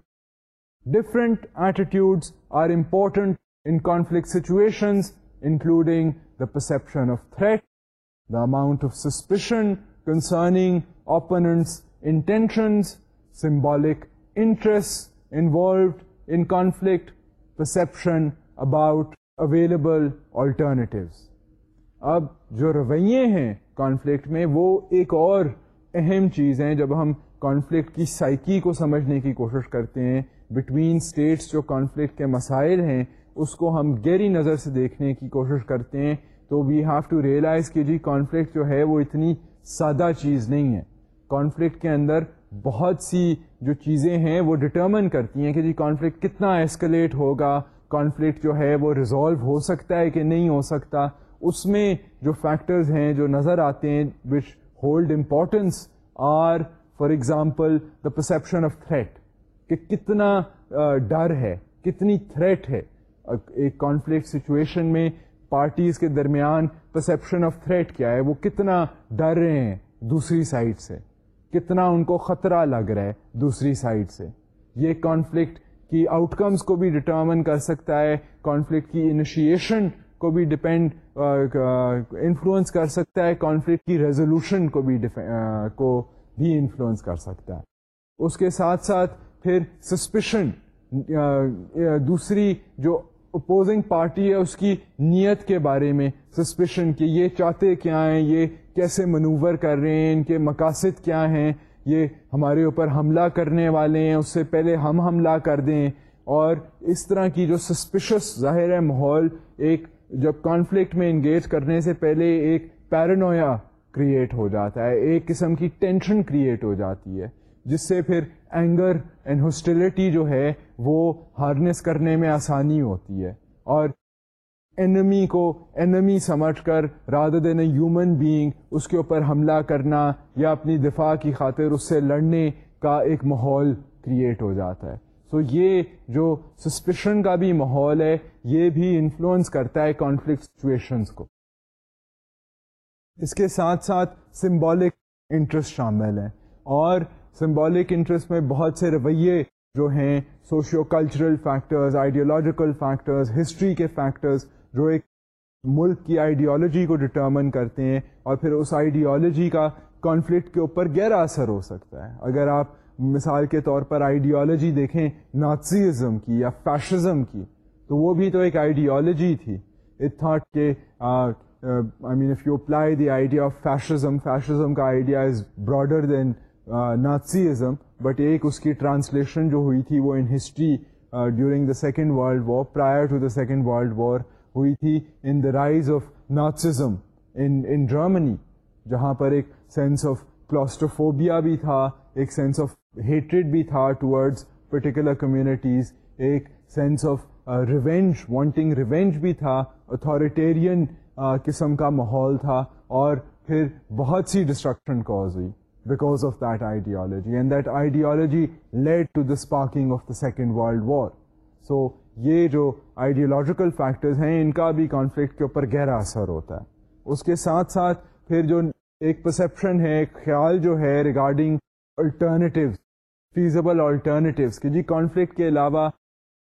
different attitudes are important in conflict situations including the perception of threat the amount of suspicion concerning opponents intentions symbolic interest involved in conflict perception about available alternatives اب جو رویے ہیں conflict میں وہ ایک اور اہم چیز ہیں جب ہم کانفلکٹ کی سائیکی کو سمجھنے کی کوشش کرتے ہیں بٹوین اسٹیٹس جو کانفلکٹ کے مسائل ہیں، اس کو ہم گہری نظر سے دیکھنے کی کوشش کرتے ہیں۔ تو وی ہیو ٹو ریئلائز کہ جی کانفلکٹ جو ہے وہ اتنی سادہ چیز نہیں ہے۔ کانفلکٹ کے اندر بہت سی جو چیزیں ہیں وہ ڈٹرمن کرتی ہیں کہ جی کانفلکٹ کتنا ایسکلیٹ ہوگا کانفلکٹ جو ہے وہ ریزالو ہو سکتا ہے کہ نہیں ہو سکتا۔ اس میں جو فیکٹرز ہیں جو نظر آتے ہیں which hold importance are for example the perception of threat کہ کتنا ڈر ہے، کتنی تھریٹ ہے۔ ایک کانفلکٹ سچویشن میں پارٹیز کے درمیان پرسپشن آف تھریٹ کیا ہے؟ وہ کتنا ڈر رہے ہیں دوسری سائڈ سے؟ کتنا ان کو خطرہ لگ رہا ہے دوسری سائڈ سے؟ یہ کانفلکٹ کی آؤٹ کمس کو بھی ڈٹرمن کر سکتا ہے کانفلکٹ کی انیشیشن کو بھی ڈپینڈ انفلوئنس کر سکتا ہے کانفلکٹ کی ریزولوشن کو بھی کو بھی انفلوئنس کر سکتا ہے۔ اس کے ساتھ ساتھ پھر سسپیشن دوسری جو اپوزنگ پارٹی ہے اس کی نیت کے بارے میں سسپیشن کہ یہ چاہتے کیا ہیں، یہ کیسے منوور کر رہے ہیں، ان کے مقاصد کیا ہیں، یہ ہمارے اوپر حملہ کرنے والے ہیں، اس سے پہلے ہم حملہ کر دیں۔ اور اس طرح کی جو سسپیشس ظاہر ہے ماحول، ایک جب کانفلکٹ میں انگیج کرنے سے پہلے ایک پیرانویا کریٹ ہو جاتا ہے، ایک قسم کی ٹینشن کریٹ ہو جاتی ہے۔ جس سے پھر اینگر اینڈ ہاسٹیلٹی جو ہے وہ ہارنیس کرنے میں آسانی ہوتی ہے اور اینمی کو اینمی سمجھ کر rather than a human being اس کے اوپر حملہ کرنا یا اپنی دفاع کی خاطر اس سے لڑنے کا ایک ماحول کریٹ ہو جاتا ہے۔ سو so یہ جو سسپیشن کا بھی ماحول ہے، یہ بھی انفلوئنس کرتا ہے کانفلکٹ سچویشنس کو۔ اس کے ساتھ ساتھ سمبولک انٹرسٹ شامل ہیں اور سمبولک انٹرسٹ میں بہت سے رویے جو ہیں socio cultural factors ideological factors history کے فیکٹرز جو ایک ملک کی آئیڈیالوجی کو ڈٹرمن کرتے ہیں اور پھر اس آئیڈیالوجی کا کانفلکٹ کے اوپر گہرا اثر ہو سکتا ہے۔ اگر آپ مثال کے طور پر آئیڈیالوجی دیکھیں نازیزم کی یا فیشزم کی، تو وہ بھی تو ایک آئیڈیالوجی تھی۔ اٹ تھاٹ کہ I mean if you apply the idea of fascism fascism کا idea is broader than Nazism, but ایک اس کی ٹرانسلیشن جو ہوئی تھی وہ in history during the second world war prior to the second world war ہوئی تھی in the rise of Nazism in Germany جہاں پر ایک سینس آف کلاسٹوفوبیا بھی تھا، ایک سینس آف ہیٹریڈ بھی تھا ٹورڈز پرٹیکولر کمیونٹیز ایک sense of revenge wanting revenge بھی تھا اتھارٹیرین قسم کا ماحول تھا، اور پھر بہت سی ڈسٹرکشن کاز ہوئی۔ Because of that ideology and that ideology led to the sparking of the second world war so یہ جو آئیڈیالوجیکل فیکٹرز ہیں، ان کا بھی کانفلکٹ کے اوپر گہرا اثر ہوتا ہے. اس کے ساتھ ساتھ پھر جو ایک پرسپشن ہے، ایک خیال جو ہے ریگارڈنگ الٹرنیٹیو فیزبل آلٹرنیٹیوز کہ جی کانفلکٹ کے علاوہ،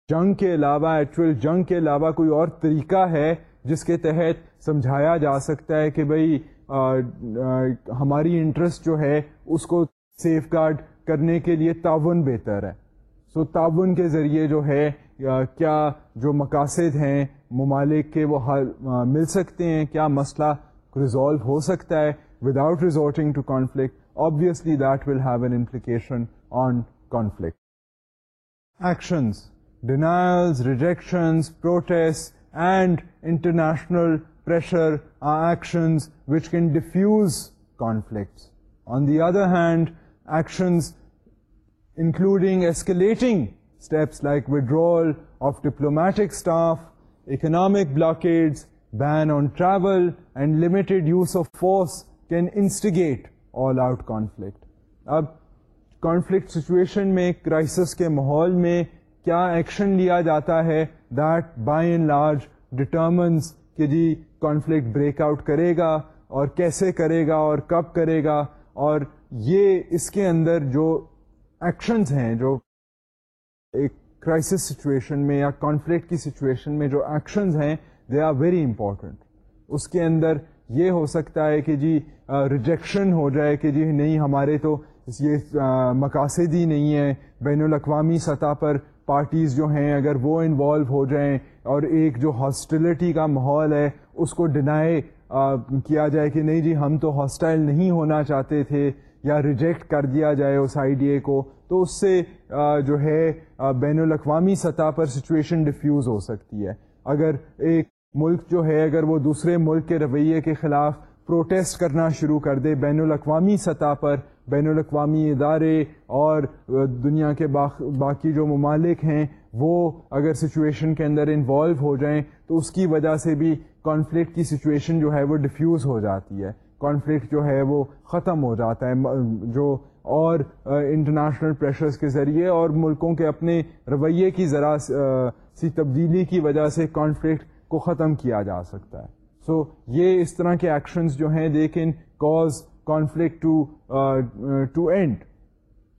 جنگ کے علاوہ ایکچوئل جنگ کے علاوہ کوئی اور طریقہ ہے جس کے تحت سمجھایا جا سکتا ہے کہ بھائی ہماری انٹرسٹ جو ہے اس کو سیف گارڈ کرنے کے لیے تعاون بہتر ہے۔ سو so, تعاون کے ذریعے جو ہے کیا جو مقاصد ہیں ممالک کے وہ حل مل سکتے ہیں؟ کیا مسئلہ ریزالو ہو سکتا ہے؟ Without resorting to conflict obviously that will have an implication on conflict actions denials rejections protest and international pressure actions which can diffuse conflicts on the other hand actions including escalating steps like withdrawal of diplomatic staff economic blockades, ban on travel and limited use of force can instigate all out conflict اب conflict situation میں crisis کے ماحول میں کیا action لیا جاتا ہے that by and large determines کہ جی کانفلکٹ بریک آؤٹ کرے گا اور کیسے کرے گا اور کب کرے گا اور یہ اس کے اندر جو ایکشنز ہیں، جو ایک کرائسس سچویشن میں یا کانفلکٹ کی سچویشن میں جو ایکشنز ہیں دے آر ویری امپورٹنٹ اس کے اندر یہ ہو سکتا ہے کہ جی ریجیکشن ہو جائے کہ جی نہیں، ہمارے تو یہ مقاصد ہی نہیں ہیں بین الاقوامی سطح پر پارٹیز جو ہیں، اگر وہ انوالو ہو جائیں اور ایک جو ہاسٹیلٹی کا ماحول ہے اس کو ڈینائی کیا جائے کہ نہیں جی ہم تو ہاسٹائل نہیں ہونا چاہتے تھے یا ریجیکٹ کر دیا جائے اس آئیڈیا کو، تو اس سے جو ہے بین الاقوامی سطح پر سچویشن ڈیفیوز ہو سکتی ہے۔ اگر ایک ملک جو ہے، اگر وہ دوسرے ملک کے رویے کے خلاف پروٹیسٹ کرنا شروع کر دے بین الاقوامی سطح پر، بین الاقوامی ادارے اور دنیا کے باقی جو ممالک ہیں، وہ اگر سچویشن کے اندر انوالو ہو جائیں، تو اس کی وجہ سے بھی کانفلکٹ کی سچویشن جو ہے وہ ڈیفیوز ہو جاتی ہے۔ کانفلکٹ جو ہے وہ ختم ہو جاتا ہے۔ جو اور انٹرنیشنل پریشرز کے ذریعے اور ملکوں کے اپنے رویے کی ذرا سی تبدیلی کی وجہ سے کانفلکٹ کو ختم کیا جا سکتا ہے۔ سو so, یہ اس طرح کے ایکشنز جو ہیں they can cause conflict to to end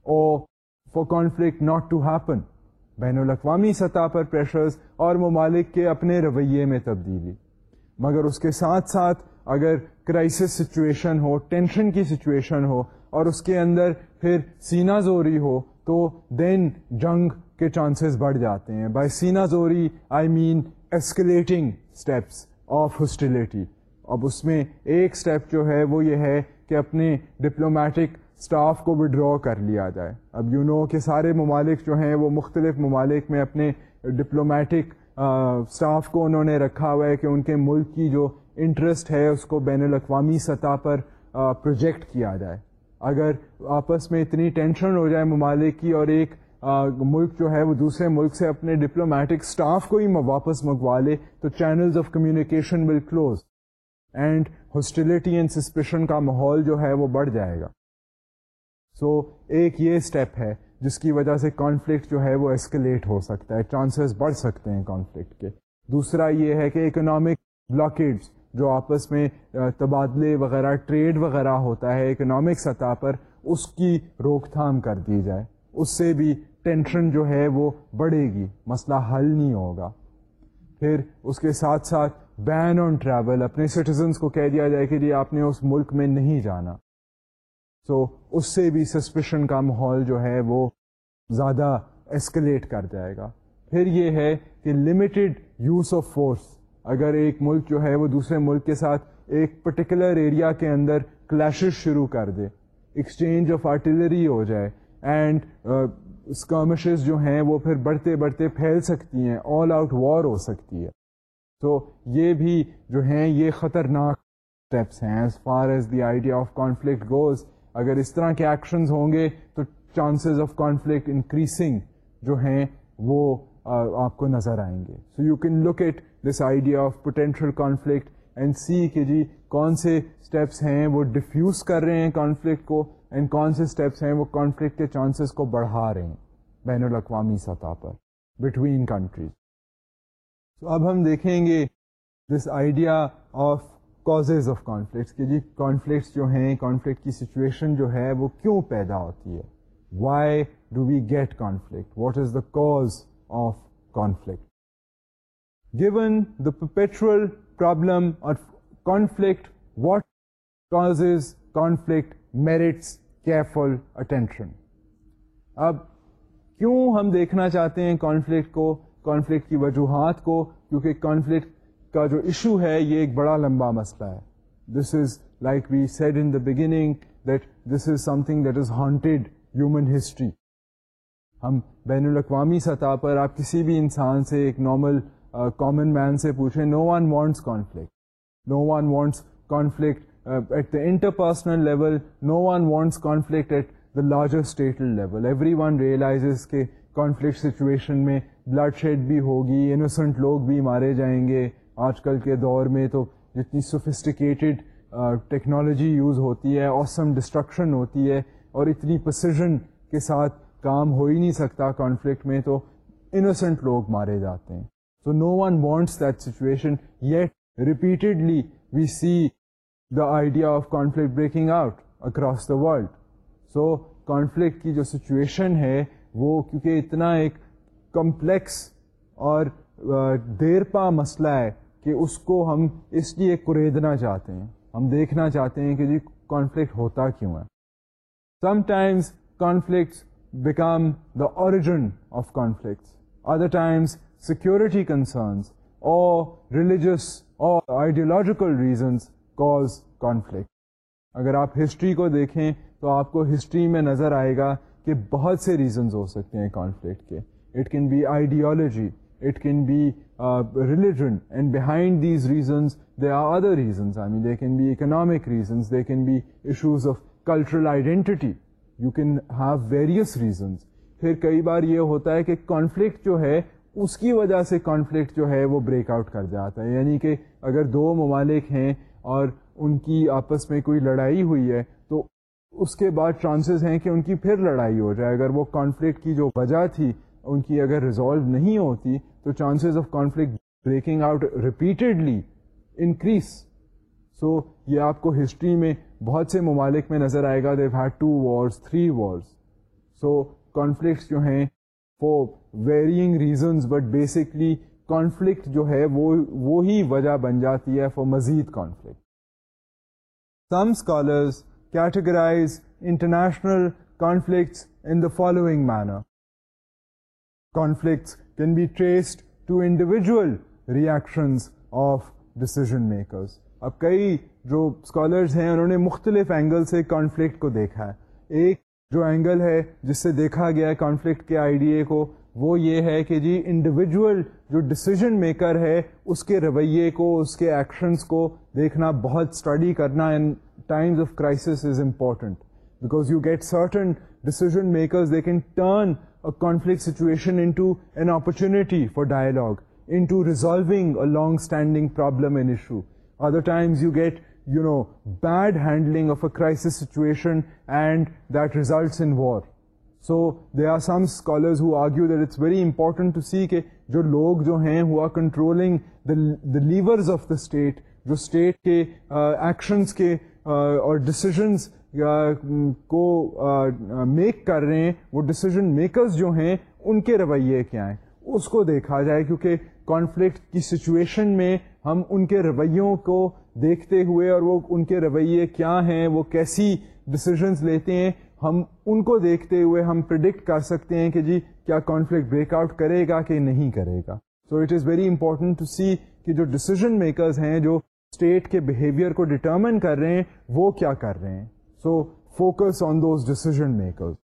or for conflict not to happen بین الاقوامی سطح پر پریشرز اور ممالک کے اپنے رویے میں تبدیلی۔ مگر اس کے ساتھ ساتھ اگر کرائسس سچویشن ہو ٹینشن کی سچویشن ہو اور اس کے اندر پھر سینا زوری ہو، تو دین جنگ کے چانسز بڑھ جاتے ہیں۔ بائی سینا زوری I mean escalating steps of hostility اب اس میں ایک سٹیپ جو ہے، وہ یہ ہے کہ اپنے ڈپلومیٹک اسٹاف کو ودرا کر لیا جائے۔ اب یو نو کہ سارے ممالک جو ہیں، وہ مختلف ممالک میں اپنے ڈپلومیٹک اسٹاف کو انہوں نے رکھا ہوا ہے کہ ان کے ملک کی جو انٹرسٹ ہے اس کو بین الاقوامی سطح پر پروجیکٹ کیا جائے۔ اگر آپس میں اتنی ٹینشن ہو جائے ممالک کی اور ایک ملک جو ہے وہ دوسرے ملک سے اپنے ڈپلومیٹک اسٹاف کو ہی واپس منگوا لے تو channels of communication will close and hostility and suspicion کا ماحول جو ہے وہ بڑھ جائے گا۔ سو so, ایک یہ اسٹیپ ہے جس کی وجہ سے کانفلکٹ جو ہے وہ ایسکلیٹ ہو سکتا ہے چانسز بڑھ سکتے ہیں کانفلکٹ کے۔ دوسرا یہ ہے کہ اکنامک بلاکیڈس جو آپس میں تبادلے وغیرہ ٹریڈ وغیرہ ہوتا ہے اکنامک سطح پر اس کی روک تھام کر دی جائے۔ اس سے بھی ٹینشن جو ہے وہ بڑھے گی، مسئلہ حل نہیں ہوگا۔ پھر اس کے ساتھ ساتھ بین آن ٹریول اپنے سٹیزنس کو کہہ دیا جائے کہ جی آپ نے اس ملک میں نہیں جانا۔ سو so, اس سے بھی سسپیشن کا ماحول جو ہے وہ زیادہ ایسکلیٹ کر جائے گا۔ پھر یہ ہے کہ لمیٹڈ یوز آف فورس اگر ایک ملک جو ہے وہ دوسرے ملک کے ساتھ ایک پرٹیکولر ایریا کے اندر کلیشز شروع کر دے ایکسچینج آف آرٹلری ہو جائے اینڈ اسکرمشز uh, جو ہیں وہ پھر بڑھتے بڑھتے پھیل سکتی ہیں آل آؤٹ وار ہو سکتی ہے۔ تو یہ بھی جو ہیں یہ خطرناک اسٹیپس ہیں۔ As far as the idea of conflict goes اگر اس طرح کے ایکشنز ہوں گے تو چانسز آف کانفلکٹ انکریزنگ جو ہیں وہ آپ کو نظر آئیں گے. So you can look at this idea of potential conflict and see کہ جی کون سے اسٹیپس ہیں وہ ڈفیوز کر رہے ہیں کانفلکٹ کو اینڈ کون سے اسٹیپس ہیں وہ کانفلکٹ کے چانسز کو بڑھا رہے ہیں بین الاقوامی سطح پر بٹوین کنٹریز تو اب ہم دیکھیں گے this idea of causes of conflicts کہ جی کانفلکٹس جو ہیں کانفلکٹ کی سچویشن جو ہے وہ کیوں پیدا ہوتی ہے why do we get conflict what is the cause of conflict given the perpetual problem or conflict what causes conflict merits careful attention اب کیوں ہم دیکھنا چاہتے ہیں کانفلکٹ کو کانفلکٹ کی وجوہات کو کیونکہ کانفلکٹ کا جو ایشو ہے، یہ ایک بڑا لمبا مسئلہ ہے۔ This is like we said in the beginning that this is something that is haunted human history ہم بین الاقوامی سطح پر آپ کسی بھی انسان سے ایک نارمل کامن مین سے پوچھیں no one wants conflict no one wants conflict at the interpersonal level no one wants conflict at the larger statal level everyone realise کے کانفلکٹ سچویشن میں بلڈ شیڈ بھی ہوگی انوسنٹ لوگ بھی مارے جائیں گے آج کل کے دور میں تو جتنی سوفسٹیکیٹڈ ٹیکنالوجی یوز ہوتی ہے اوسم ڈسٹرکشن ہوتی ہے اور اتنی پرسیژن کے ساتھ کام ہو ہی نہیں سکتا کانفلکٹ میں تو انوسنٹ لوگ مارے جاتے ہیں۔ So no one wants that situation yet repeatedly we see the idea of conflict breaking out across the world so conflict کی جو سچویشن ہے وہ کیونکہ اتنا ایک کمپلیکس اور دیر پا مسئلہ ہے کہ اس کو ہم اس لیے کریدنا چاہتے ہیں۔ ہم دیکھنا چاہتے ہیں کہ جی کانفلکٹ ہوتا کیوں ہے۔ Sometimes conflicts become the origin of conflicts other times security concerns اور ریلیجس اور آئیڈیولوجیکل ریزنس کاز کانفلکٹ اگر آپ ہسٹری کو دیکھیں تو آپ کو ہسٹری میں نظر آئے گا کہ بہت سے ریزنز ہو سکتے ہیں کانفلکٹ کے۔ It can be ideology it can be religion and behind these reasons they are other reasons I mean they can be economic reasons they can be issues of cultural identity you can have various reasons پھر کئی بار یہ ہوتا ہے کہ conflict جو ہے اس کی وجہ سے کانفلکٹ جو ہے، وہ بریک آؤٹ کر جاتا ہے۔ یعنی کہ اگر دو ممالک ہیں اور ان کی آپس میں کوئی لڑائی ہوئی ہے، تو اس کے بعد چانسز ہیں کہ ان کی پھر لڑائی ہو جائے۔ اگر وہ کانفلکٹ کی جو وجہ تھی، ان کی اگر ریزالو نہیں ہوتی تو chances of conflict breaking out repeatedly increase so یہ آپ کو ہسٹری میں بہت سے ممالک میں نظر آئے گا. They've had two wars three wars so conflicts جو ہیں for varying reasons but basically conflict جو ہے وہ وہی وجہ بن جاتی ہے فار مزید conflict some scholars categorise international conflicts in the following manner conflicts can be traced to individual reactions of decision makers اب کئی جو اسکالرز ہیں، انہوں نے مختلف اینگل سے کانفلکٹ کو دیکھا ہے۔ ایک جو اینگل ہے، جس سے دیکھا گیا ہے کانفلکٹ کے آئیڈیا کو، وہ یہ ہے کہ جی انڈیویجول جو ڈسیزن میکر ہے، اس کے رویے کو، اس کے ایکشنس کو دیکھنا، بہت اسٹڈی کرنا in times of crisis is important because you get certain decision makers they can turn conflict situation into an opportunity for dialogue, into resolving a long-standing problem and issue. Other times you get, bad handling of a crisis situation and that results in war. So there are some scholars who argue that it's very important to see کہ جو لوگ جو ہیں who are controlling the levers of the state, جو state کے actions کے اور decisions کو میک کر رہے ہیں، وہ ڈسیزن میکرز جو ہیں، ان کے رویے کیا ہیں؟ اس کو دیکھا جائے، کیونکہ کانفلکٹ کی سچویشن میں ہم ان کے رویوں کو دیکھتے ہوئے اور وہ ان کے رویے کیا ہیں، وہ کیسی ڈسیزنس لیتے ہیں، ہم ان کو دیکھتے ہوئے ہم پرڈکٹ کر سکتے ہیں کہ جی کیا کانفلکٹ بریک آؤٹ کرے گا کہ نہیں کرے گا؟ So it is very important to see کہ جو ڈسیزن میکرز ہیں، جو اسٹیٹ کے بہیویئر کو ڈٹرمن کر رہے ہیں، وہ کیا کر رہے ہیں؟ So focus on those decision makers.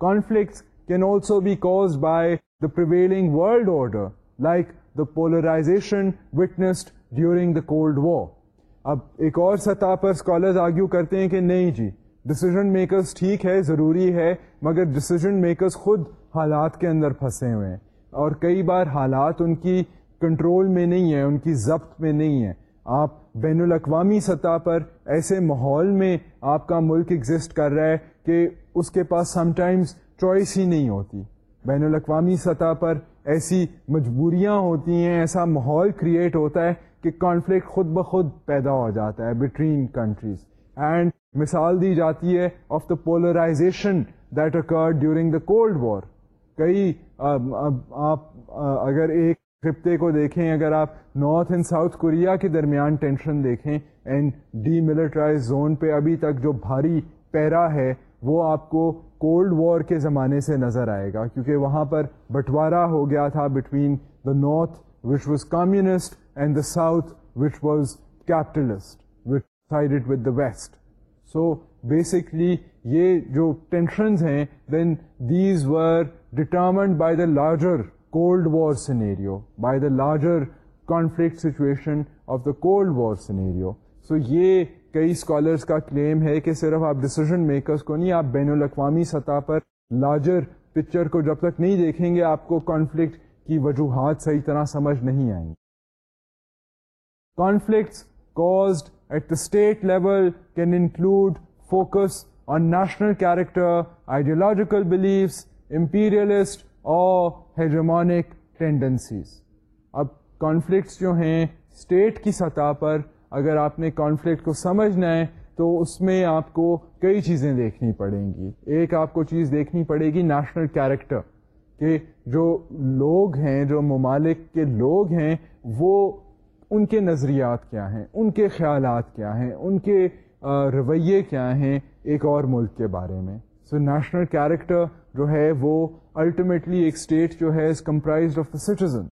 Conflicts can also be caused by the prevailing world order, like the polarization witnessed during the Cold War. اب ایک اور سطح پر اسکالرز آرگیو کرتے ہیں کہ نہیں جی ڈسیزن میکرز ٹھیک ہے ضروری ہے مگر ڈسیزن میکرز خود حالات کے اندر پھنسے ہوئے ہیں اور کئی بار حالات ان کی کنٹرول میں نہیں ہیں ان کی ضبط میں نہیں ہیں آپ بین الاقوامی سطح پر ایسے ماحول میں آپ کا ملک ایگزسٹ کر رہا ہے کہ اس کے پاس سم ٹائمز چوائس ہی نہیں ہوتی۔ بین الاقوامی سطح پر ایسی مجبوریاں ہوتی ہیں، ایسا ماحول کریٹ ہوتا ہے کہ کانفلکٹ خود بخود پیدا ہو جاتا ہے بٹوین کنٹریز اینڈ مثال دی جاتی ہے of the polarisation that occur during the cold war کئی آپ اگر ایک خطے کو دیکھیں، اگر آپ نارتھ اینڈ ساؤتھ کوریا کے درمیان ٹینشن دیکھیں اینڈ ڈی ملٹرائز زون پہ ابھی تک جو بھاری پیرا ہے، وہ آپ کو کولڈ وار کے زمانے سے نظر آئے گا، کیونکہ وہاں پر بٹوارا ہو گیا تھا between the north which was communist and the south which was capitalist which sided with the west so basically یہ جو ٹینشنز ہیں then these were determined by the larger cold war scenario by the larger conflict situation of the cold war scenario so یہ کئی scholars کا claim ہے کہ صرف آپ ڈسیزن میکرس کو نہیں آپ بین الاقوامی سطح پر لارجر پکچر کو جب تک نہیں دیکھیں گے آپ کو کانفلکٹ کی وجوہات صحیح طرح سمجھ نہیں آئیں گی conflicts caused at the state level can include focus on national character ideological beliefs imperialist or hegemonic tendencies. اب کانفلکٹس جو ہیں اسٹیٹ کی سطح پر اگر آپ نے کانفلکٹ کو سمجھنا ہے تو اس میں آپ کو کئی چیزیں دیکھنی پڑیں گی۔ ایک آپ کو چیز دیکھنی پڑے گی نیشنل کیریکٹر کہ جو لوگ ہیں، جو ممالک کے لوگ ہیں، وہ ان کے نظریات کیا ہیں، ان کے خیالات کیا ہیں، ان کے رویے کیا ہیں ایک اور ملک کے بارے میں۔ سو نیشنل کیریکٹر جو ہے وہ الٹیمیٹلی ایک اسٹیٹ جو ہے is comprised of the citizen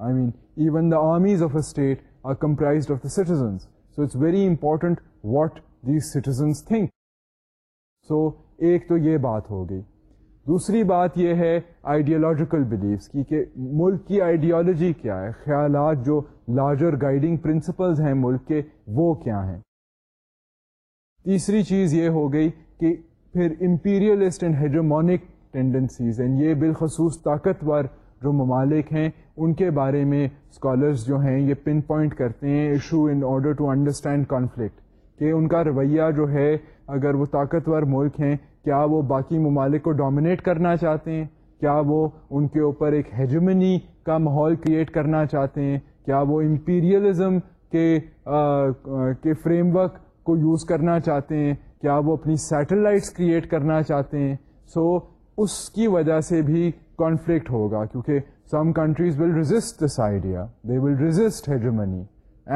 I mean even the armies of a state are comprised of the citizens so it's very important what these citizens think so ایک تو یہ بات ہو گئی. دوسری بات یہ ہے آئیڈیالوجیکل بلیفس کی کہ ملک کی آئیڈیالوجی کیا ہے؟ خیالات جو لارجر گائیڈنگ پرنسپلز ہیں ملک کے وہ کیا ہیں؟ تیسری چیز یہ ہو گئی کہ پھر imperialist and hegemonic tendencies and یہ بالخصوص طاقتور جو ممالک ہیں، ان کے بارے میں اسکالرس جو ہیں، یہ پن پوائنٹ کرتے ہیں issue in order to understand conflict کہ ان کا رویہ جو ہے، اگر وہ طاقتور ملک ہیں، کیا وہ باقی ممالک کو ڈومینیٹ کرنا چاہتے ہیں؟ کیا وہ ان کے اوپر ایک ہیجمنی کا ماحول کریٹ کرنا چاہتے ہیں؟ کیا وہ امپیریلزم کے فریم ورک کو یوز کرنا چاہتے ہیں؟ کیا وہ اپنی سیٹلائٹس کریٹ کرنا چاہتے ہیں؟ سو so, اس کی وجہ سے بھی کانفلکٹ ہوگا کیونکہ some countries will resist this idea they will resist ہیڈرمنی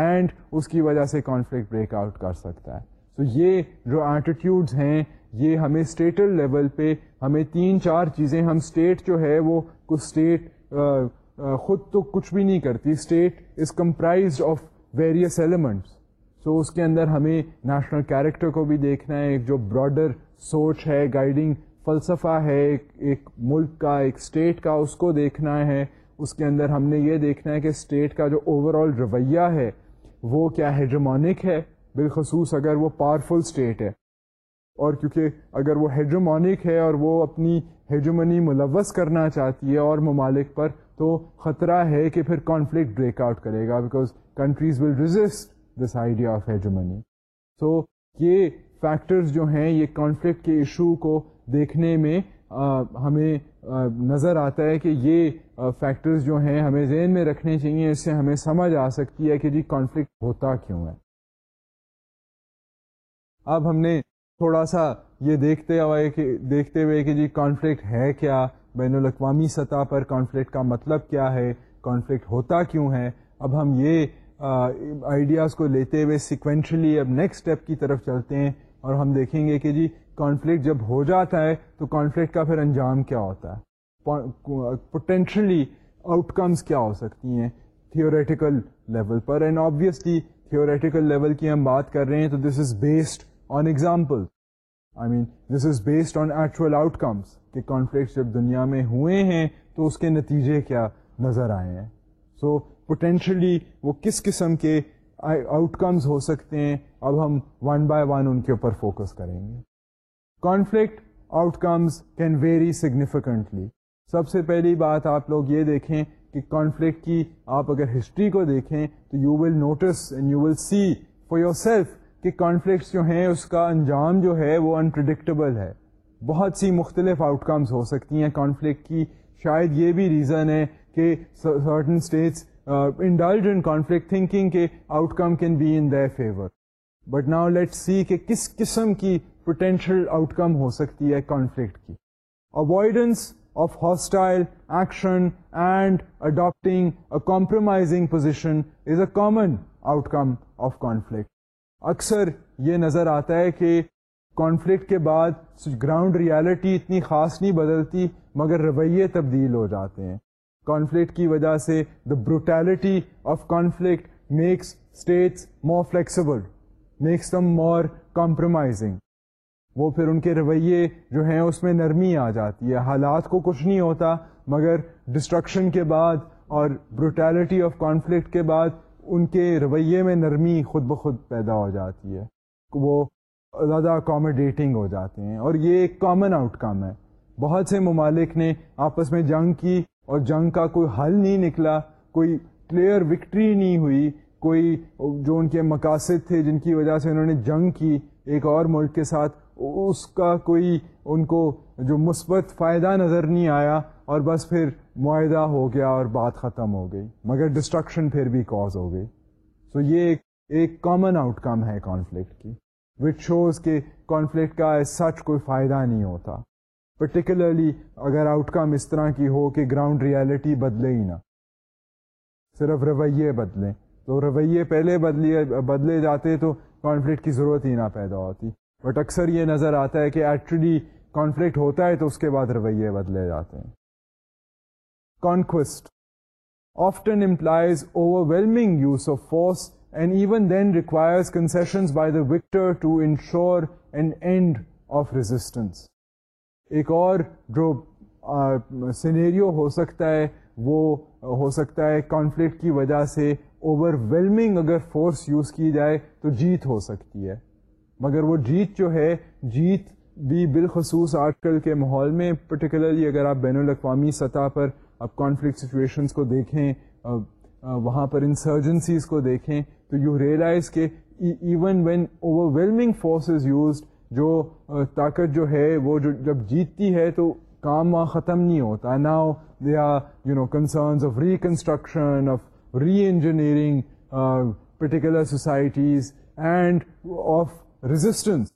and اس کی وجہ سے کانفلکٹ بریک آؤٹ کر سکتا ہے۔ تو so, یہ جو ایٹیٹیوڈز ہیں یہ ہمیں اسٹیٹل لیول پہ ہمیں تین چار چیزیں ہم اسٹیٹ جو ہے وہ کچھ اسٹیٹ خود تو کچھ بھی نہیں کرتی۔ State is comprised of various elements so اس کے اندر ہمیں نیشنل کیریکٹر کو بھی دیکھنا ہے، ایک جو براڈر سوچ ہے گائیڈنگ فلسفہ ہے، ایک ایک ملک کا، ایک اسٹیٹ کا، اس کو دیکھنا ہے۔ اس کے اندر ہم نے یہ دیکھنا ہے کہ اسٹیٹ کا جو اوور آل رویہ ہے، وہ کیا ہیڈرمونک ہے؟ بالخصوص اگر وہ پاورفل اسٹیٹ ہے۔ اور کیونکہ اگر وہ ہیڈرومونک ہے اور وہ اپنی ہیجومنی ملوث کرنا چاہتی ہے اور ممالک پر، تو خطرہ ہے کہ پھر کانفلکٹ بریک آؤٹ کرے گا۔ Because countries will resist this idea of hegemony so یہ فیکٹرز جو ہیں یہ کانفلکٹ کے ایشو کو دیکھنے میں آ, ہمیں آ, نظر آتا ہے کہ یہ فیکٹرز جو ہیں ہمیں ذہن میں رکھنے چاہیے اس سے ہمیں سمجھ آ سکتی ہے کہ جی کانفلکٹ ہوتا کیوں ہے۔ اب ہم نے تھوڑا سا یہ دیکھتے ہوئے کہ دیکھتے ہوئے کہ جی کانفلکٹ ہے کیا بین الاقوامی سطح پر کانفلکٹ کا مطلب کیا ہے کانفلکٹ ہوتا کیوں ہے۔ اب ہم یہ آئیڈیاز کو لیتے ہوئے سیکوینشلی اب نیکسٹ اسٹیپ کی طرف چلتے ہیں اور ہم دیکھیں گے کہ جی کانفلکٹ جب ہو جاتا ہے تو کانفلکٹ کا پھر انجام کیا ہوتا ہے؟ پوٹینشلی آؤٹ کمس کیا ہو سکتی ہیں؟ تھیوریٹیکل لیول پر. اینڈ آبویسلی تھیوریٹیکل لیول کی ہم بات کر رہے ہیں تو this is based on example I mean this is based on actual outcomes کہ کانفلکٹ جب دنیا میں ہوئے ہیں تو اس کے نتیجے کیا نظر آئے ہیں؟ سو پوٹینشلی وہ کس قسم کے آؤٹ کمز ہو سکتے ہیں، اب ہم ون بائی ون ان کے اوپر فوکس کریں گے۔ Conflict outcomes can very significantly سب سے پہلی بات آپ لوگ یہ دیکھیں کہ کانفلکٹ کی آپ اگر ہسٹری کو دیکھیں تو you will notice and you will see for yourself کہ کانفلکٹس جو ہیں، اس کا انجام جو ہے وہ انپرڈکٹیبل ہے۔ بہت سی مختلف آؤٹ کمز ہو سکتی ہیں کانفلکٹ کی۔ شاید یہ بھی ریزن ہے کہ certain states indulge in conflict thinking کے outcome can be in their favour but now let see کہ کس قسم کی پوٹینشیل آؤٹ کم ہو سکتی ہے کانفلکٹ کی avoidance of hostile action and adapting a compromising position is a common outcome of conflict اکثر یہ نظر آتا ہے کہ کانفلکٹ کے بعد گراؤنڈ ریالٹی اتنی خاص نہیں بدلتی مگر رویے تبدیل ہو جاتے ہیں کانفلکٹ کی وجہ سے the brutality of conflict makes states more flexible makes them more compromising وہ پھر ان کے رویے جو ہیں اس میں نرمی آ جاتی ہے۔ حالات کو کچھ نہیں ہوتا، مگر ڈسٹرکشن کے بعد اور بروٹیلٹی آف کانفلکٹ کے بعد ان کے رویے میں نرمی خود بخود پیدا ہو جاتی ہے۔ وہ زیادہ اکاموڈیٹنگ ہو جاتے ہیں اور یہ ایک کامن آؤٹ کم ہے۔ بہت سے ممالک نے آپس میں جنگ کی اور جنگ کا کوئی حل نہیں نکلا، کوئی کلیئر وکٹری نہیں ہوئی، کوئی جو ان کے مقاصد تھے جن کی وجہ سے انہوں نے جنگ کی ایک اور ملک کے ساتھ، اس کا کوئی ان کو جو مثبت فائدہ نظر نہیں آیا اور بس پھر معاہدہ ہو گیا اور بات ختم ہو گئی، مگر ڈسٹرکشن پھر بھی کاز ہو گئی۔ سو so یہ ایک کامن آؤٹ کم ہے کانفلکٹ کی وچ شوز کہ کانفلکٹ کا سچ کوئی فائدہ نہیں ہوتا۔ پرٹیکولرلی اگر آؤٹ کم اس طرح کی ہو کہ گراؤنڈ ریالٹی بدلے ہی نہ۔ صرف رویے بدلیں تو رویے پہلے بدلے بدلے جاتے تو کانفلکٹ کی ضرورت ہی نہ پیدا ہوتی۔ بٹ اکثر یہ نظر آتا ہے کہ ایکچولی کانفلکٹ ہوتا ہے تو اس کے بعد رویے بدلے جاتے ہیں۔ Conquest often employs overwhelming use of force and even then requires concessions by the victor to ensure an end of resistance ایک اور جو سینیریو ہو سکتا ہے، وہ ہو سکتا ہے کانفلکٹ کی وجہ سے اوور ویلمنگ اگر فورس یوز کی جائے تو جیت ہو سکتی ہے۔ مگر وہ جیت جو ہے، جیت بھی بالخصوص آج کل کے ماحول میں پرٹیکولرلی اگر آپ بین الاقوامی سطح پر اب کانفلکٹ سچویشنس کو دیکھیں وہاں پر انسرجنسیز کو دیکھیں، تو یو ریئلائز کہ even when overwhelming force is used جو طاقت جو ہے وہ جو جب جیتتی ہے تو کام وہاں ختم نہیں ہوتا. Now they are you know concerns of reconstruction of reengineering particular societies and of resistance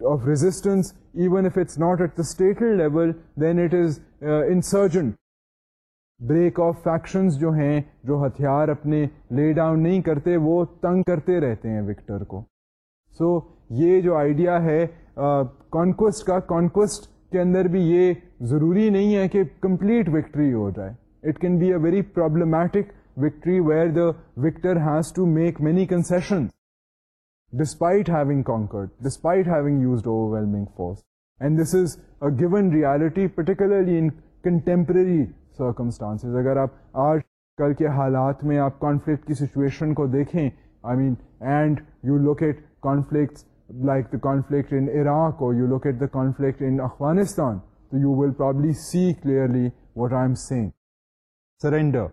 of resistance even if it's not at the statal level then it is insurgent break off factions جو ہیں جو ہتھیار اپنے lay down نہیں کرتے وہ تنگ کرتے رہتے ہیں وکٹر کو. سو so, یہ جو آئیڈیا ہے کانکوسٹ کا کانکوسٹ کے اندر بھی یہ ضروری نہیں ہے کہ کمپلیٹ وکٹری ہو جائے۔ It can be a very problematic victory where the victor has to make many concession whelming force and this is a given reality particularly in contemporary circumstance اگر آپ آج کل کے حالات میں آپ کانفلکٹ کی سچویشن کو دیکھیں I mean and you locate conflicts like the conflict in Iraq اور you look at the conflict in Afghanistan تو you will probably see clearly what I am saying surrender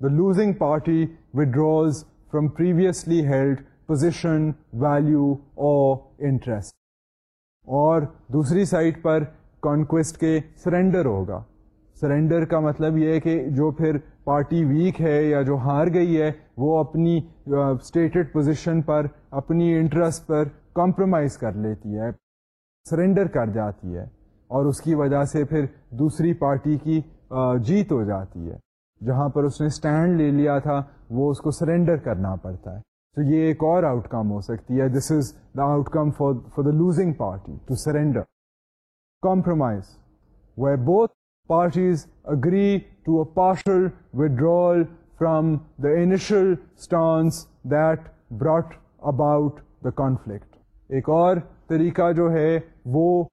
the losing party withdraws from previously held position value اور interest اور دوسری side پر conquest کے surrender ہوگا. Surrender کا مطلب یہ ہے کہ جو پھر پارٹی ویک ہے یا جو ہار گئی ہے، وہ اپنی uh, اسٹیٹڈ پوزیشن پر، اپنی انٹرسٹ پر کمپرومائز کر لیتی ہے سرینڈر کر جاتی ہے اور اس کی وجہ سے پھر دوسری پارٹی کی جیت ہو جاتی ہے۔ جہاں پر اس نے اسٹینڈ لے لیا تھا، وہ اس کو سرینڈر کرنا پڑتا ہے۔ تو یہ ایک اور آؤٹ کم ہو سکتی ہے۔ This is the outcome for for the losing party to surrender compromise way both parties agree to a partial withdrawal from the initial stance that brought about the conflict. ایک اور طریقہ جو ہے وہ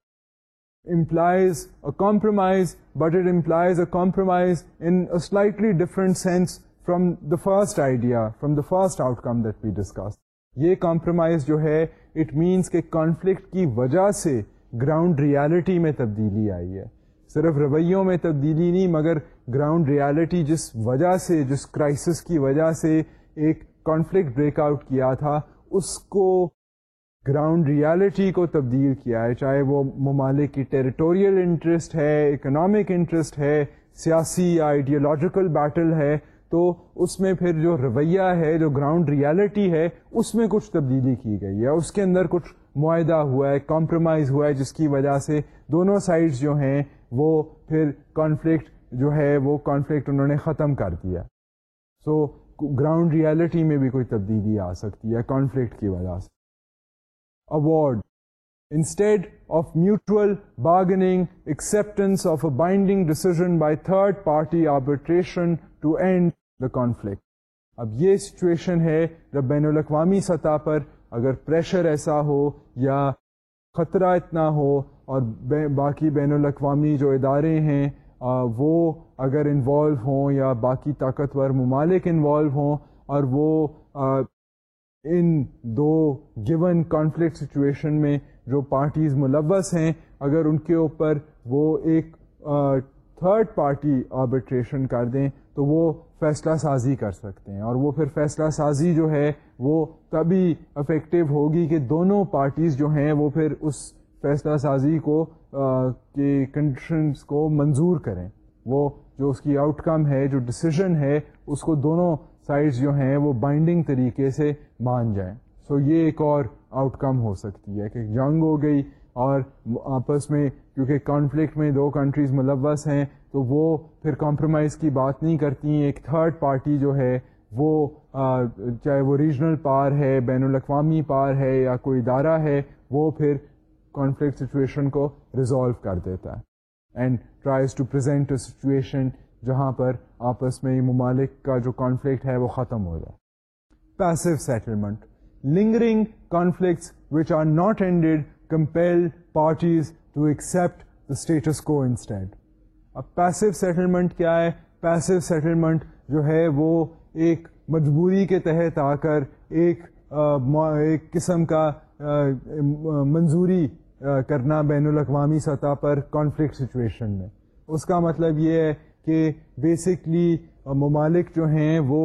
implies a compromise, but it implies a compromise in a slightly different sense from the first idea, from the first outcome that we discussed. یہ compromise جو ہے it means کہ conflict کی وجہ سے ground reality میں تبدیلی آئی ہے صرف رویوں میں تبدیلی نہیں مگر گراؤنڈ ریالٹی جس وجہ سے جس کرائسس کی وجہ سے ایک کانفلکٹ بریک آؤٹ کیا تھا اس کو گراؤنڈ ریالٹی کو تبدیل کیا ہے، چاہے وہ ممالک کی ٹیریٹوریل انٹرسٹ ہے، اکنامک انٹرسٹ ہے، سیاسی یا آئیڈیولوجیکل بیٹل ہے، تو اس میں پھر جو رویہ ہے، جو گراؤنڈ ریالٹی ہے، اس میں کچھ تبدیلی کی گئی ہے۔ اس کے اندر کچھ معاہدہ ہوا ہے کمپرومائز ہوا ہے، جس کی وجہ سے دونوں سائڈز جو ہیں، وہ پھر کانفلکٹ جو ہے، وہ کانفلکٹ انہوں نے ختم کر دیا۔ سو گراؤنڈ ریالٹی میں بھی کوئی تبدیلی آ سکتی ہے کانفلکٹ کی وجہ سے۔ Award instead of mutual bargaining acceptance of a binding decision by third party arbitration to end the conflict اب یہ سچویشن ہے جب بین الاقوامی سطح پر اگر پریشر ایسا ہو یا خطرہ اتنا ہو اور باقی بین الاقوامی جو ادارے ہیں وہ اگر انوالو ہوں یا باقی طاقتور ممالک انوالو ہوں اور وہ ان دو گون کانفلکٹ سچویشن میں جو پارٹیز ملوث ہیں، اگر ان کے اوپر وہ ایک تھرڈ پارٹی آربیٹریشن کر دیں، تو وہ فیصلہ سازی کر سکتے ہیں۔ اور وہ پھر فیصلہ سازی جو ہے، وہ تبھی افیکٹو ہوگی کہ دونوں پارٹیز جو ہیں، وہ پھر اس فیصلہ سازی کو کے کنڈیشنس کو منظور کریں۔ وہ جو اس کی آؤٹ کم ہے، جو ڈسیزن ہے، اس کو دونوں سائڈز جو ہیں وہ بائنڈنگ طریقے سے مان جائیں۔ سو so یہ ایک اور آؤٹ کم ہو سکتی ہے کہ جنگ ہو گئی اور آپس میں کیونکہ کانفلکٹ میں دو کنٹریز ملوث ہیں، تو وہ پھر کمپرومائز کی بات نہیں کرتی ایک تھرڈ پارٹی جو ہے وہ چاہے وہ ریجنل پار ہے، بین الاقوامی پار ہے یا کوئی ادارہ ہے، وہ پھر کانفلکٹ سچویشن کو ریزالو کر دیتا ہے۔ And tries to present a situation جہاں پر آپس میں ممالک کا جو کانفلکٹ ہے وہ ختم ہو جائے۔ Passive settlement lingering conflicts which are not ended compel parties to accept the status quo instant اب پیسو سیٹلمنٹ کیا ہے؟ پیسو سیٹلمنٹ جو ہے وہ ایک مجبوری کے تحت آ کر ایک ایک قسم کا منظوری کرنا بین الاقوامی سطح پر کانفلکٹ سچویشن میں۔ اس کا مطلب یہ ہے کہ بیسکلی ممالک جو ہیں وہ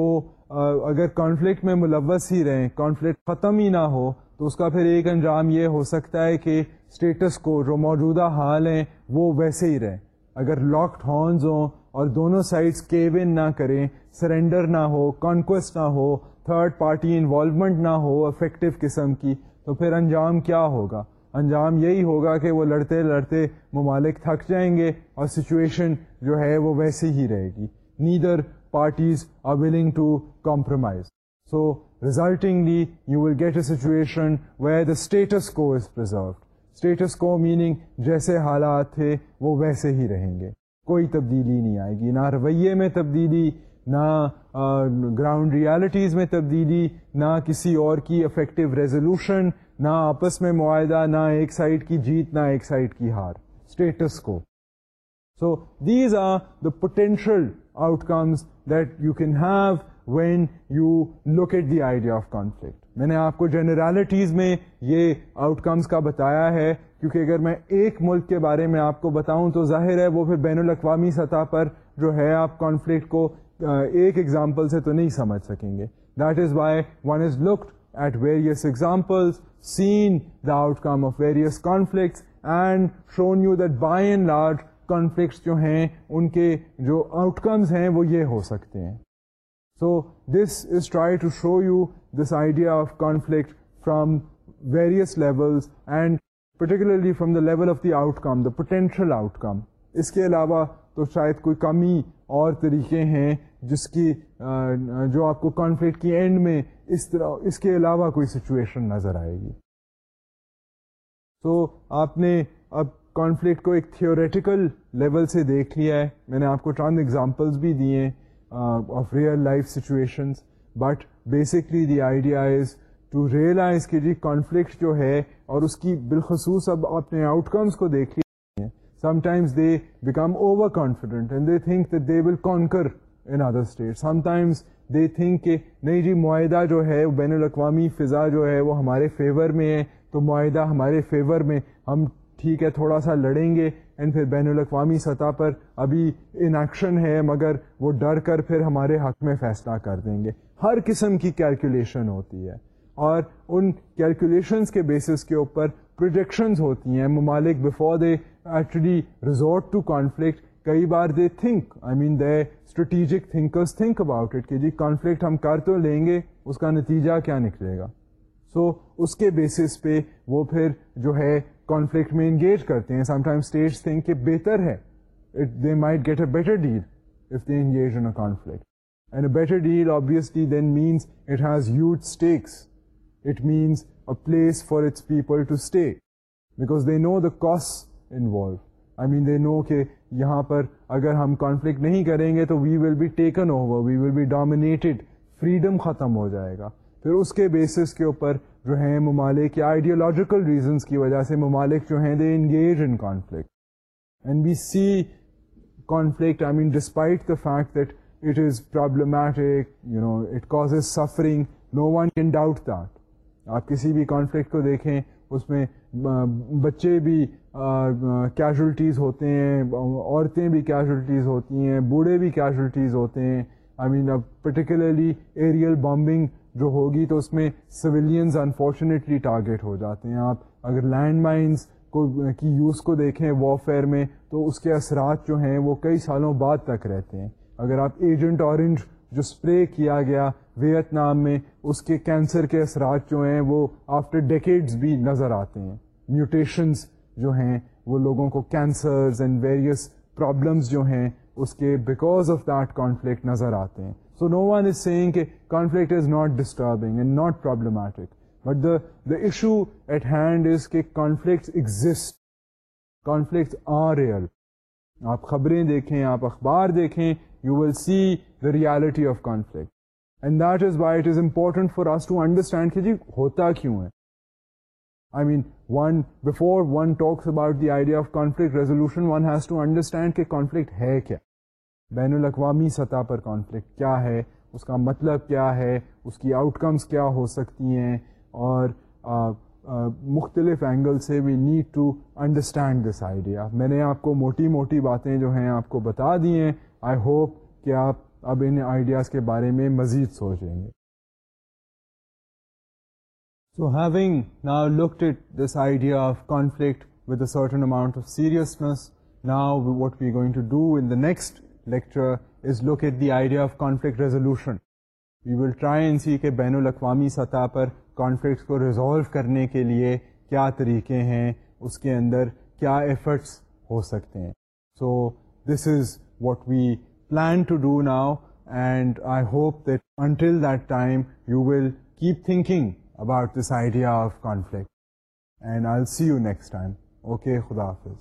اگر کانفلکٹ میں ملوث ہی رہیں کانفلکٹ ختم ہی نہ ہو، تو اس کا پھر ایک انجام یہ ہو سکتا ہے کہ اسٹیٹس کو جو موجودہ حال ہیں، وہ ویسے ہی رہیں۔ اگر لاکڈ ہارنز ہوں اور دونوں سائڈس کیون نہ کریں سرینڈر نہ ہو کانکوسٹ نہ ہو تھرڈ پارٹی انوالومنٹ نہ ہو افیکٹو قسم کی، تو پھر انجام کیا ہوگا؟ انجام یہی ہوگا کہ وہ لڑتے لڑتے ممالک تھک جائیں گے اور سچویشن جو ہے وہ ویسے ہی رہے گی۔ Neither parties are willing to compromise so resultingly you will get a situation where the status quo is preserved status quo meaning جیسے حالات تھے وہ ویسے ہی رہیں گے۔ کوئی تبدیلی نہیں آئے گی، نہ رویے میں تبدیلی، نہ گراؤنڈ ریالٹیز میں تبدیلی، نہ کسی اور کی افیکٹو ریزولوشن نہ آپس میں معاہدہ، نہ ایک سائڈ کی جیت، نہ ایک سائڈ کی ہار status quo so these are the potential outcomes that you can have when you look at the idea of conflict میں نے آپ کو جنرالٹیز میں یہ آؤٹ کمز کا بتایا ہے، کیونکہ اگر میں ایک ملک کے بارے میں آپ کو بتاؤں تو ظاہر ہے وہ پھر بین الاقوامی سطح پر جو ہے آپ کانفلکٹ کو ایک ایگزامپل سے تو نہیں سمجھ سکیں گے۔ That is why one is looked at various examples seen the outcome of various conflicts and shown you that by and large conflicts جو ہیں، ان کے جو آؤٹ کمز ہیں، وہ یہ ہو سکتے ہیں. So this is try to show you this idea of conflict from various levels and particularly from the level of the outcome the potential outcome اس کے علاوہ تو شاید کوئی کمی اور طریقے ہیں جس کی جو آپ کو کانفلکٹ کی اینڈ میں اس طرح، اس کے علاوہ کوئی سچویشن نظر آئے گی۔ تو آپ نے اب کانفلکٹ کو ایک تھیوریٹیکل لیول سے دیکھ لیا ہے۔ میں نے آپ کو چاند ایگزامپلس بھی دیے of real life situations but basically the idea is to realise کہ جی کانفلکٹ جو ہے اور اس کی بالخصوص اب آپ نے آؤٹ کمس کو دیکھ لیا sometimes they become overconfident and they think that they will conquer another state sometimes they think کہ نہیں جی معاہدہ جو ہے، بین الاقوامی فضا جو ہے، وہ ہمارے فیور میں ہے۔ تو معاہدہ ہمارے فیور میں۔ ہم ٹھیک ہے، تھوڑا سا لڑیں گے۔ اینڈ پھر بین الاقوامی سطح پر ابھی ان ایکشن ہے، مگر وہ ڈر کر پھر ہمارے حق میں فیصلہ کر دیں گے۔ ہر قسم کی کیلکولیشن ہوتی ہے۔ اور ان کیلکولیشنس کے بیسس کے اوپر پروجیکشنز ہوتی ہیں۔ ممالک before they actually resort to conflict کئی بار they think I mean they strategic thinkers think about it کہ جی کانفلکٹ ہم کر تو لیں گے اس کا نتیجہ کیا نکلے گا؟ سو so, اس کے بیسس پہ وہ پھر جو ہے کانفلکٹ میں انگیج کرتے ہیں۔ سم ٹائم اسٹیٹس تھنک کہ بہتر ہے۔ They might get a better deal if they engage in conflict and a better deal obviously then means it has huge stakes it means a place for its people to stay because they know the cost involved I mean they know کہ یہاں پر اگر ہم conflict نہیں کریں گے تو we will be taken over we will be dominated freedom ختم ہو جائے گا۔ پھر اس کے بیسس کے اوپر جو ہیں ممالک یا آئیڈیولوجیکل ریزنس کی وجہ سے ممالک جو ہیں they engage in conflict and we see conflict I mean despite the fact that it is problematic you know it causes suffering no one can doubt that آپ کسی بھی کانفلکٹ کو دیکھیں، اس میں بچے بھی کیجولٹیز ہوتے ہیں، عورتیں بھی کیجولٹیز ہوتی ہیں، بوڑھے بھی کیجولٹیز ہوتے ہیں۔ آئی مین اب پرٹیکولرلی ایریل بامبنگ جو ہوگی تو اس میں سویلینز انفارچونیٹلی ٹارگیٹ ہو جاتے ہیں۔ آپ اگر لینڈ مائنس کو، کی یوز کو دیکھیں وارفیئر میں تو اس کے اثرات جو ہیں وہ کئی سالوں بعد تک رہتے ہیں۔ اگر آپ ایجنٹ اورنج جو اسپرے کیا گیا ویت نام میں، اس کے کینسر کے اثرات جو ہیں وہ آفٹر ڈیکیڈز بھی نظر آتے ہیں۔ میوٹیشنز جو ہیں، وہ لوگوں کو کینسرز اینڈ ویریس پرابلمس جو ہیں، اس کے بیکاز آف دیٹ کانفلکٹ نظر آتے ہیں۔ So no one is saying کہ conflict is not disturbing and not problematic but the the issue at hand is کہ conflict exist conflict are real آپ خبریں دیکھیں، آپ اخبار دیکھیں you will see the reality of conflict and that is why it is important for us to understand کہ جی ہوتا کیوں ہے؟ I mean one before one talks about the idea of conflict resolution one has to understand کہ conflict ہے کیا۔ بین الاقوامی سطح پر کانفلکٹ کیا ہے، اس کا مطلب کیا ہے، اس کی آؤٹ کمس کیا ہو سکتی ہیں۔ اور مختلف اینگل سے we need to understand this idea میں نے آپ کو موٹی موٹی باتیں جو ہیں آپ کو بتا دی ہیں۔ آئی ہوپ کہ آپ اب ان آئیڈیاز کے بارے میں مزید سوچیں گے۔ So having now looked at this idea of conflict with a certain amount of seriousness now what we going to do in the next lecture is look at the idea of conflict resolution we will try and see کہ بین الاقوامی سطح پر conflicts کو resolve کرنے کے لیے کیا طریقے ہیں اس کے اندر کیا ایفرٹس ہو سکتے ہیں so this is what we plan to do now and I hope that until that time you will keep thinking about this idea of conflict and I see you next time okay خدا حافظ